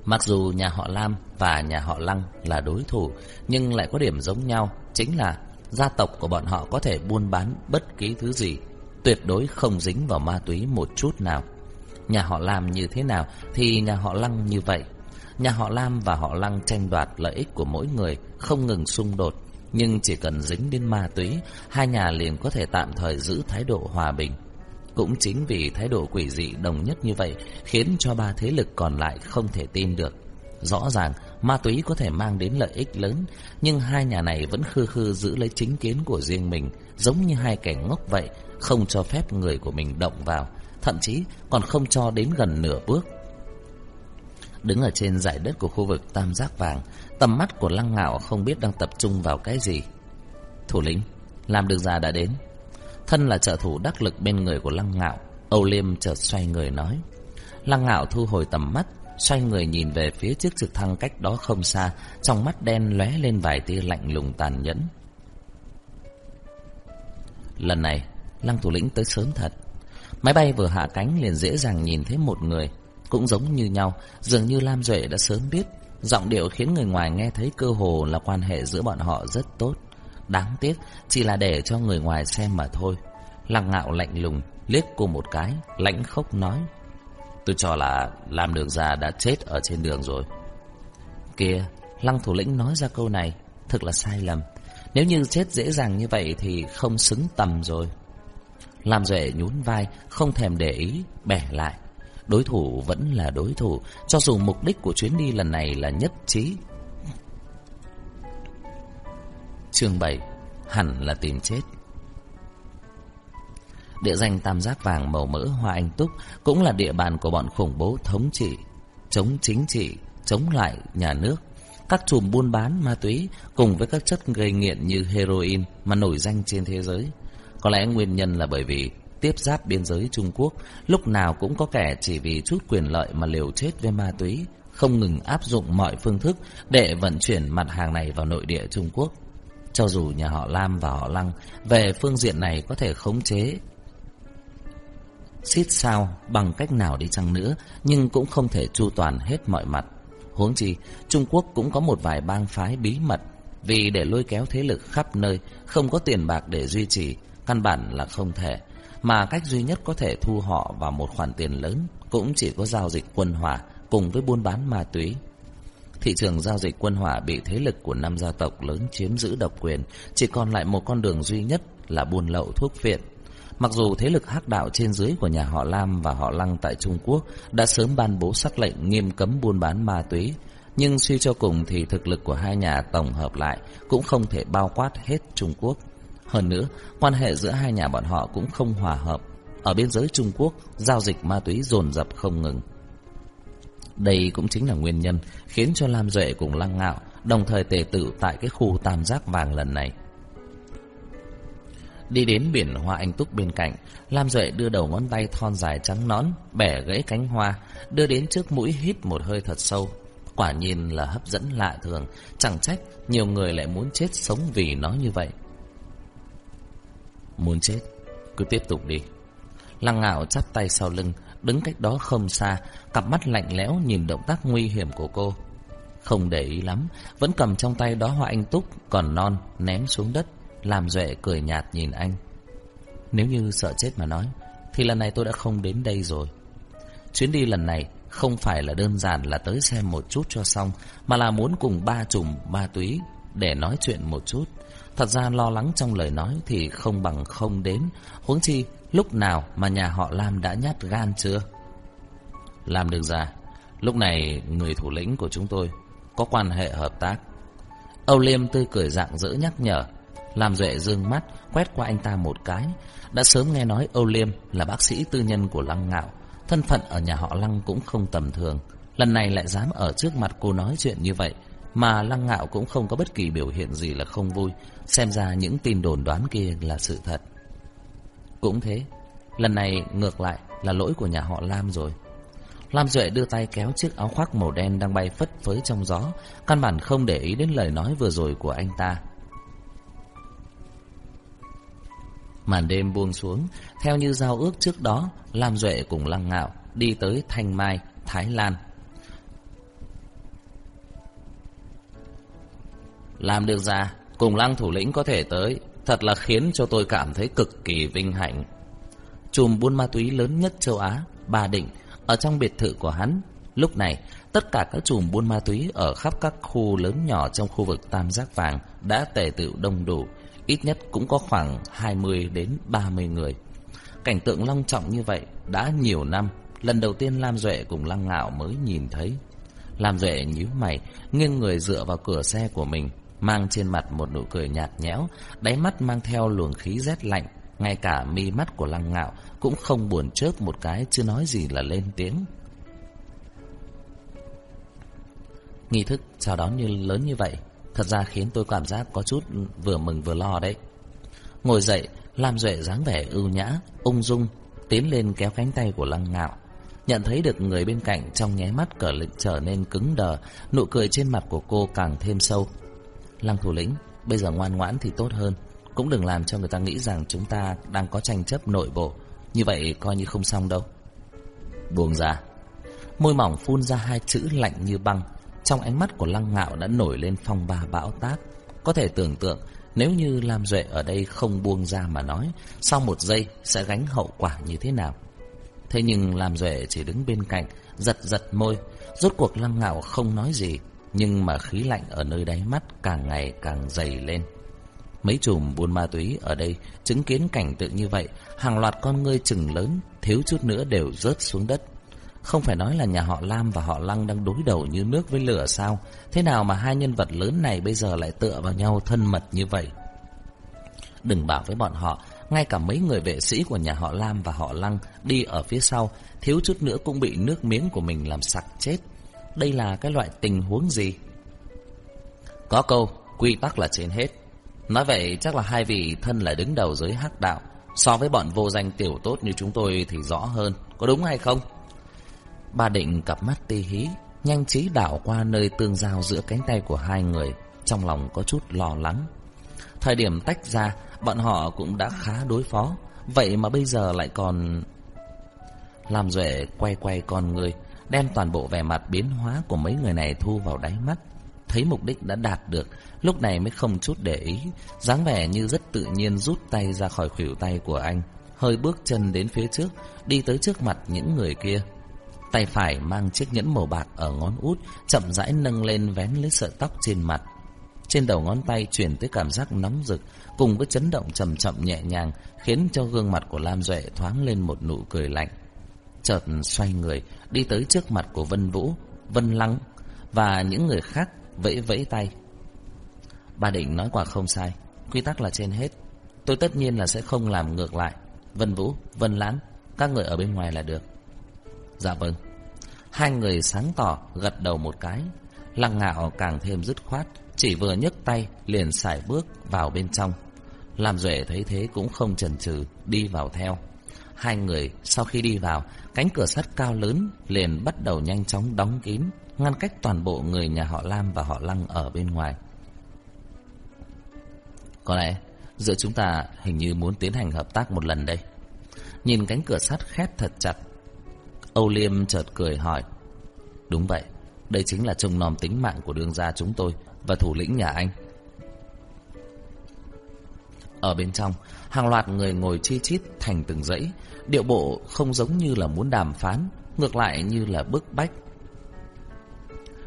Mặc dù nhà họ Lam và nhà họ Lăng là đối thủ, nhưng lại có điểm giống nhau, chính là gia tộc của bọn họ có thể buôn bán bất kỳ thứ gì, tuyệt đối không dính vào ma túy một chút nào. Nhà họ Lam như thế nào thì nhà họ Lăng như vậy. Nhà họ Lam và họ Lăng tranh đoạt lợi ích của mỗi người không ngừng xung đột, nhưng chỉ cần dính đến ma túy, hai nhà liền có thể tạm thời giữ thái độ hòa bình. Cũng chính vì thái độ quỷ dị đồng nhất như vậy khiến cho ba thế lực còn lại không thể tin được. Rõ ràng ma túy có thể mang đến lợi ích lớn, nhưng hai nhà này vẫn khư khư giữ lấy chính kiến của riêng mình, giống như hai kẻ ngốc vậy, không cho phép người của mình động vào, thậm chí còn không cho đến gần nửa bước. Đứng ở trên dải đất của khu vực Tam Giác Vàng. Tầm mắt của Lăng Ngạo không biết đang tập trung vào cái gì. Thủ lĩnh, Làm được già đã đến. Thân là trợ thủ đắc lực bên người của Lăng Ngạo, Âu Liêm chợt xoay người nói. Lăng Ngạo thu hồi tầm mắt, Xoay người nhìn về phía chiếc trực thăng cách đó không xa, Trong mắt đen lóe lên vài tia lạnh lùng tàn nhẫn. Lần này, Lăng thủ lĩnh tới sớm thật. Máy bay vừa hạ cánh liền dễ dàng nhìn thấy một người cũng giống như nhau, dường như Lam Duệ đã sớm biết, giọng điệu khiến người ngoài nghe thấy cơ hồ là quan hệ giữa bọn họ rất tốt. Đáng tiếc Chỉ là để cho người ngoài xem mà thôi. Lăng ngạo lạnh lùng Liếc cô một cái Lãnh khốc nói Tôi cho là làm đường Gia đã chết ở trên đường rồi. Kìa Lăng thủ lĩnh nói ra câu này Thực là sai lầm. Nếu như chết dễ dàng như vậy Thì không xứng tầm rồi. Lam Duệ nhún vai Không thèm để ý Bẻ lại. Đối thủ vẫn là đối thủ. Cho dù mục đích của chuyến đi lần này là nhất trí. Chương 7 Hẳn là tìm chết. Địa danh tam giác vàng màu mỡ Hoa Anh Túc Cũng là địa bàn của bọn khủng bố thống trị, Chống chính trị, Chống lại nhà nước. Các chùm buôn bán ma túy Cùng với các chất gây nghiện như heroin Mà nổi danh trên thế giới. Có lẽ nguyên nhân là bởi vì tiếp giáp biên giới Trung Quốc, lúc nào cũng có kẻ chỉ vì chút quyền lợi mà liều chết với ma túy, không ngừng áp dụng mọi phương thức để vận chuyển mặt hàng này vào nội địa Trung Quốc. Cho dù nhà họ Lam và họ Lăng về phương diện này có thể khống chế xít sao bằng cách nào đi chăng nữa, nhưng cũng không thể chu toàn hết mọi mặt. Huống chi, Trung Quốc cũng có một vài bang phái bí mật, vì để lôi kéo thế lực khắp nơi, không có tiền bạc để duy trì, căn bản là không thể mà cách duy nhất có thể thu họ vào một khoản tiền lớn cũng chỉ có giao dịch quân hỏa cùng với buôn bán ma túy. Thị trường giao dịch quân hỏa bị thế lực của năm gia tộc lớn chiếm giữ độc quyền, chỉ còn lại một con đường duy nhất là buôn lậu thuốc viện. Mặc dù thế lực hắc đạo trên dưới của nhà họ Lam và họ Lăng tại Trung Quốc đã sớm ban bố sắc lệnh nghiêm cấm buôn bán ma túy, nhưng suy cho cùng thì thực lực của hai nhà tổng hợp lại cũng không thể bao quát hết Trung Quốc. Hơn nữa, quan hệ giữa hai nhà bọn họ cũng không hòa hợp. Ở biên giới Trung Quốc, giao dịch ma túy dồn dập không ngừng. Đây cũng chính là nguyên nhân khiến cho Lam Duệ cùng Lăng Ngạo đồng thời tề tự tại cái khu tam giác vàng lần này. Đi đến biển hoa anh túc bên cạnh, Lam Duệ đưa đầu ngón tay thon dài trắng nón, bẻ gãy cánh hoa, đưa đến trước mũi hít một hơi thật sâu. Quả nhiên là hấp dẫn lạ thường, chẳng trách nhiều người lại muốn chết sống vì nó như vậy. Muốn chết. Cứ tiếp tục đi. Lăng ngạo chắp tay sau lưng, Đứng cách đó không xa, Cặp mắt lạnh lẽo nhìn động tác nguy hiểm của cô. Không để ý lắm, Vẫn cầm trong tay đó hoa anh túc, Còn non, ném xuống đất, Làm duệ cười nhạt nhìn anh. Nếu như sợ chết mà nói, Thì lần này tôi đã không đến đây rồi. Chuyến đi lần này Không phải là đơn giản là tới xem một chút cho xong, Mà là muốn cùng ba chùm ma túy Để nói chuyện một chút. Thật ra lo lắng trong lời nói thì không bằng không đến. Huống chi, lúc nào mà nhà họ Lam đã nhát gan chưa? Làm được ra. Lúc này, người thủ lĩnh của chúng tôi Có quan hệ hợp tác. Âu Liêm tươi cười dạng dỡ nhắc nhở. Làm duệ dương mắt, Quét qua anh ta một cái. Đã sớm nghe nói Âu Liêm là bác sĩ tư nhân của Lăng Ngạo. Thân phận ở nhà họ Lăng cũng không tầm thường. Lần này lại dám ở trước mặt cô nói chuyện như vậy. Mà Lăng Ngạo cũng không có bất kỳ biểu hiện gì là không vui. Xem ra những tin đồn đoán kia là sự thật. Cũng thế Lần này ngược lại là lỗi của nhà họ Lam rồi. Lam Duệ đưa tay kéo chiếc áo khoác màu đen đang bay phất phới trong gió Căn bản không để ý đến lời nói vừa rồi của anh ta. Màn đêm buông xuống Theo như giao ước trước đó Lam Duệ cùng Lăng Ngạo Đi tới Thanh Mai, Thái Lan. Làm được ra, Cùng lăng thủ lĩnh có thể tới, Thật là khiến cho tôi cảm thấy cực kỳ vinh hạnh. Chùm buôn ma túy lớn nhất châu Á, Ba Định, Ở trong biệt thự của hắn. Lúc này, tất cả các chùm buôn ma túy Ở khắp các khu lớn nhỏ trong khu vực Tam Giác Vàng Đã tề tựu đông đủ, Ít nhất cũng có khoảng 20 đến 30 người. Cảnh tượng long trọng như vậy Đã nhiều năm, Lần đầu tiên Lam Duệ cùng Lăng Ngạo mới nhìn thấy. Lam Duệ nhíu mày, Nghiêng người dựa vào cửa xe của mình mang trên mặt một nụ cười nhạt nhẽo, đáy mắt mang theo luồng khí rét lạnh, ngay cả mi mắt của Lăng Ngạo cũng không buồn chớp một cái chưa nói gì là lên tiếng. Nghi thức chào đón như lớn như vậy, thật ra khiến tôi cảm giác có chút vừa mừng vừa lo đấy. Ngồi dậy, Lam Duệ dáng vẻ ưu nhã, ung dung, tiến lên kéo cánh tay của Lăng Ngạo. Nhận thấy được người bên cạnh trong nháy mắt cờ lịch trở nên cứng đờ, nụ cười trên mặt của cô càng thêm sâu. Lăng thủ lĩnh, bây giờ ngoan ngoãn thì tốt hơn. Cũng đừng làm cho người ta nghĩ rằng chúng ta đang có tranh chấp nội bộ. Như vậy coi như không xong đâu. Buông ra. Môi mỏng phun ra hai chữ lạnh như băng. Trong ánh mắt của lăng ngạo đã nổi lên phong ba bão táp. Có thể tưởng tượng, Nếu như Lam Duệ ở đây không buông ra mà nói, sau một giây sẽ gánh hậu quả như thế nào? Thế nhưng Lam Duệ chỉ đứng bên cạnh, giật giật môi, rốt cuộc Lăng Ngạo không nói gì, nhưng mà khí lạnh ở nơi đáy mắt càng ngày càng dày lên. Mấy chùm buôn ma túy ở đây chứng kiến cảnh tượng như vậy, hàng loạt con ngươi chừng lớn, thiếu chút nữa đều rớt xuống đất. Không phải nói là nhà họ Lam và họ Lăng đang đối đầu như nước với lửa sao? Thế nào mà hai nhân vật lớn này bây giờ lại tựa vào nhau thân mật như vậy? Đừng bảo với bọn họ, ngay cả mấy người vệ sĩ của nhà họ Lam và họ Lăng đi ở phía sau, thiếu chút nữa cũng bị nước miếng của mình làm sặc chết. Đây là cái loại tình huống gì? Có câu, quy tắc là trên hết. Nói vậy chắc là hai vị thân là đứng đầu giới hắc đạo, so với bọn vô danh tiểu tốt như chúng tôi thì rõ hơn, có đúng hay không? Ba định cặp mắt tê hí, nhanh trí đảo qua nơi tương giao giữa cánh tay của hai người, trong lòng có chút lo lắng. Thời điểm tách ra, bọn họ cũng đã khá đối phó, vậy mà bây giờ lại còn... Làm Duệ quay quay con người, đem toàn bộ vẻ mặt biến hóa của mấy người này thu vào đáy mắt. Thấy mục đích đã đạt được, lúc này mới không chút để ý, dáng vẻ như rất tự nhiên rút tay ra khỏi khuỷu tay của anh, hơi bước chân đến phía trước, đi tới trước mặt những người kia. Tay phải mang chiếc nhẫn màu bạc ở ngón út, chậm rãi nâng lên vén lấy sợi tóc trên mặt. Trên đầu ngón tay chuyển tới cảm giác nóng rực, cùng với chấn động chậm chậm nhẹ nhàng, khiến cho gương mặt của Lam Duệ thoáng lên một nụ cười lạnh. Chợt xoay người, đi tới trước mặt của Vân Vũ, Vân Lăng và những người khác vẫy vẫy tay. Bà Định nói quả không sai, quy tắc là trên hết. Tôi tất nhiên là sẽ không làm ngược lại. Vân Vũ, Vân Lăng, các người ở bên ngoài là được. Dạ vâng. Hai người sáng tỏ gật đầu một cái. Lăng ngạo càng thêm dứt khoát, chỉ vừa nhấc tay liền sải bước vào bên trong. Làm Duệ thấy thế cũng không chần chừ đi vào theo. Hai người sau khi đi vào, cánh cửa sắt cao lớn liền bắt đầu nhanh chóng đóng kín, ngăn cách toàn bộ người nhà họ Lam và họ Lăng ở bên ngoài. Có lẽ giữa chúng ta hình như muốn tiến hành hợp tác một lần đây. Nhìn cánh cửa sắt khép thật chặt, Âu Liêm chợt cười hỏi. Đúng vậy, đây chính là trông nom tính mạng của đương gia chúng tôi và thủ lĩnh nhà anh. Ở bên trong, hàng loạt người ngồi chi chít thành từng dãy, điệu bộ không giống như là muốn đàm phán, ngược lại như là bức bách.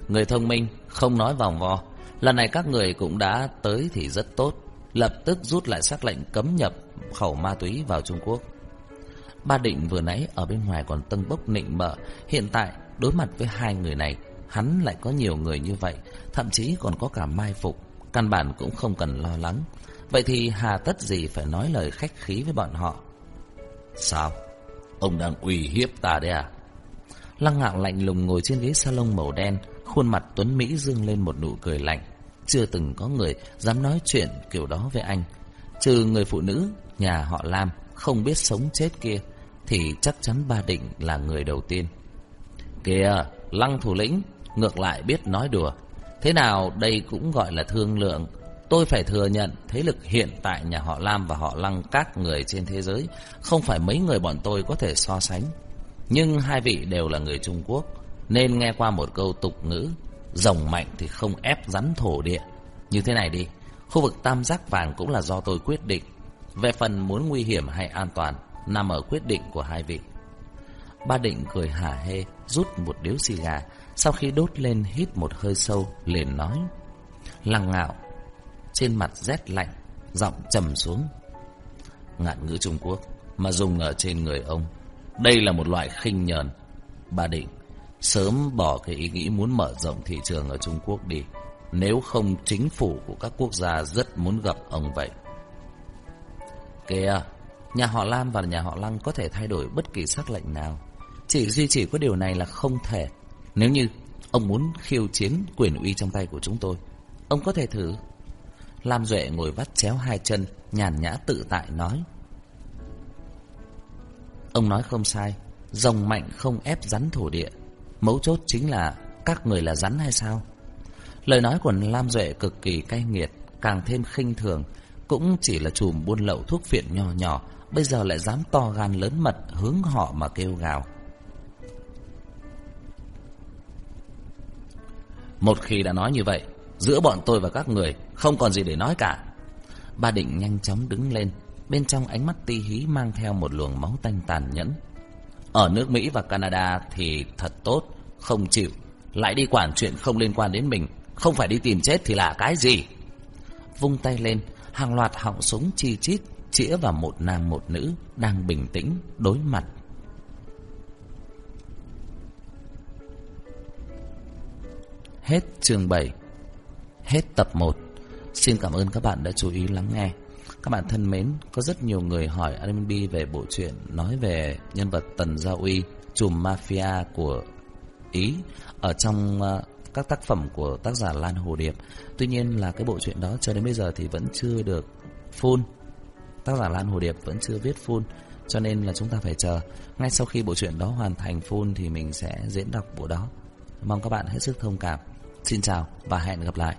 Người thông minh, không nói vòng vo, lần này các người cũng đã tới thì rất tốt, lập tức rút lại sắc lệnh cấm nhập khẩu ma túy vào Trung Quốc. Ba định vừa nãy ở bên ngoài còn tâng bốc nịnh bợ, hiện tại đối mặt với hai người này, hắn lại có nhiều người như vậy, thậm chí còn có cả mai phục, căn bản cũng không cần lo lắng. Vậy thì hà tất gì phải nói lời khách khí với bọn họ? Sao? Ông đang uy hiếp ta đấy à? Lăng ngạo lạnh lùng ngồi trên ghế salon màu đen, khuôn mặt Tuấn Mỹ dương lên một nụ cười lạnh. Chưa từng có người dám nói chuyện kiểu đó với anh. Trừ người phụ nữ, nhà họ Lam, không biết sống chết kia, thì chắc chắn ba định là người đầu tiên. Kìa, lăng thủ lĩnh, ngược lại biết nói đùa. Thế nào đây cũng gọi là thương lượng. Tôi phải thừa nhận thế lực hiện tại nhà họ Lam và họ Lăng các người trên thế giới không phải mấy người bọn tôi có thể so sánh. Nhưng hai vị đều là người Trung Quốc, nên nghe qua một câu tục ngữ, rồng mạnh thì không ép rắn thổ địa. Như thế này đi, khu vực tam giác vàng cũng là do tôi quyết định. Về phần muốn nguy hiểm hay an toàn, nằm ở quyết định của hai vị. Ba định cười hả hê, rút một điếu xì gà, sau khi đốt lên hít một hơi sâu, liền nói. Lăng ngạo, trên mặt rét lạnh, giọng trầm xuống. Ngạn ngữ Trung Quốc, mà dùng ở trên người ông. Đây là một loại khinh nhờn. Bà định, sớm bỏ cái ý nghĩ muốn mở rộng thị trường ở Trung Quốc đi. Nếu không chính phủ của các quốc gia rất muốn gặp ông vậy. Kìa, nhà họ Lam và nhà họ Lăng có thể thay đổi bất kỳ sắc lệnh nào. Chỉ duy chỉ có điều này là không thể. Nếu như ông muốn khiêu chiến quyền uy trong tay của chúng tôi, ông có thể thử. Lam Duệ ngồi vắt chéo hai chân, nhàn nhã tự tại nói. Ông nói không sai, rồng mạnh không ép rắn thổ địa. Mấu chốt chính là các người là rắn hay sao? Lời nói của Lam Duệ cực kỳ cay nghiệt, càng thêm khinh thường, cũng chỉ là chùm buôn lậu thuốc phiện nhỏ nhỏ, bây giờ lại dám to gan lớn mật hướng họ mà kêu gào. Một khi đã nói như vậy, giữa bọn tôi và các người không còn gì để nói cả. Ba định nhanh chóng đứng lên, Bên trong ánh mắt ti hí mang theo một luồng máu tanh tàn nhẫn. Ở nước Mỹ và Canada thì thật tốt, Không chịu. Lại đi quản chuyện không liên quan đến mình, Không phải đi tìm chết thì là cái gì? Vung tay lên, Hàng loạt họng súng chi chít Chĩa vào một nam một nữ Đang bình tĩnh đối mặt. Hết chương 7 Hết tập 1 Xin cảm ơn các bạn đã chú ý lắng nghe. Các bạn thân mến, Có rất nhiều người hỏi Airbnb về bộ truyện Nói về nhân vật Tần Gia Uy, Chùm Mafia của Ý, Ở trong ờ, các tác phẩm của tác giả Lan Hồ Điệp. Tuy nhiên là cái bộ truyện đó cho đến bây giờ thì vẫn chưa được full. Tác giả Lan Hồ Điệp vẫn chưa viết full, Cho nên là chúng ta phải chờ. Ngay sau khi bộ truyện đó hoàn thành full Thì mình sẽ diễn đọc bộ đó. Mong các bạn hết sức thông cảm. Xin chào và hẹn gặp lại.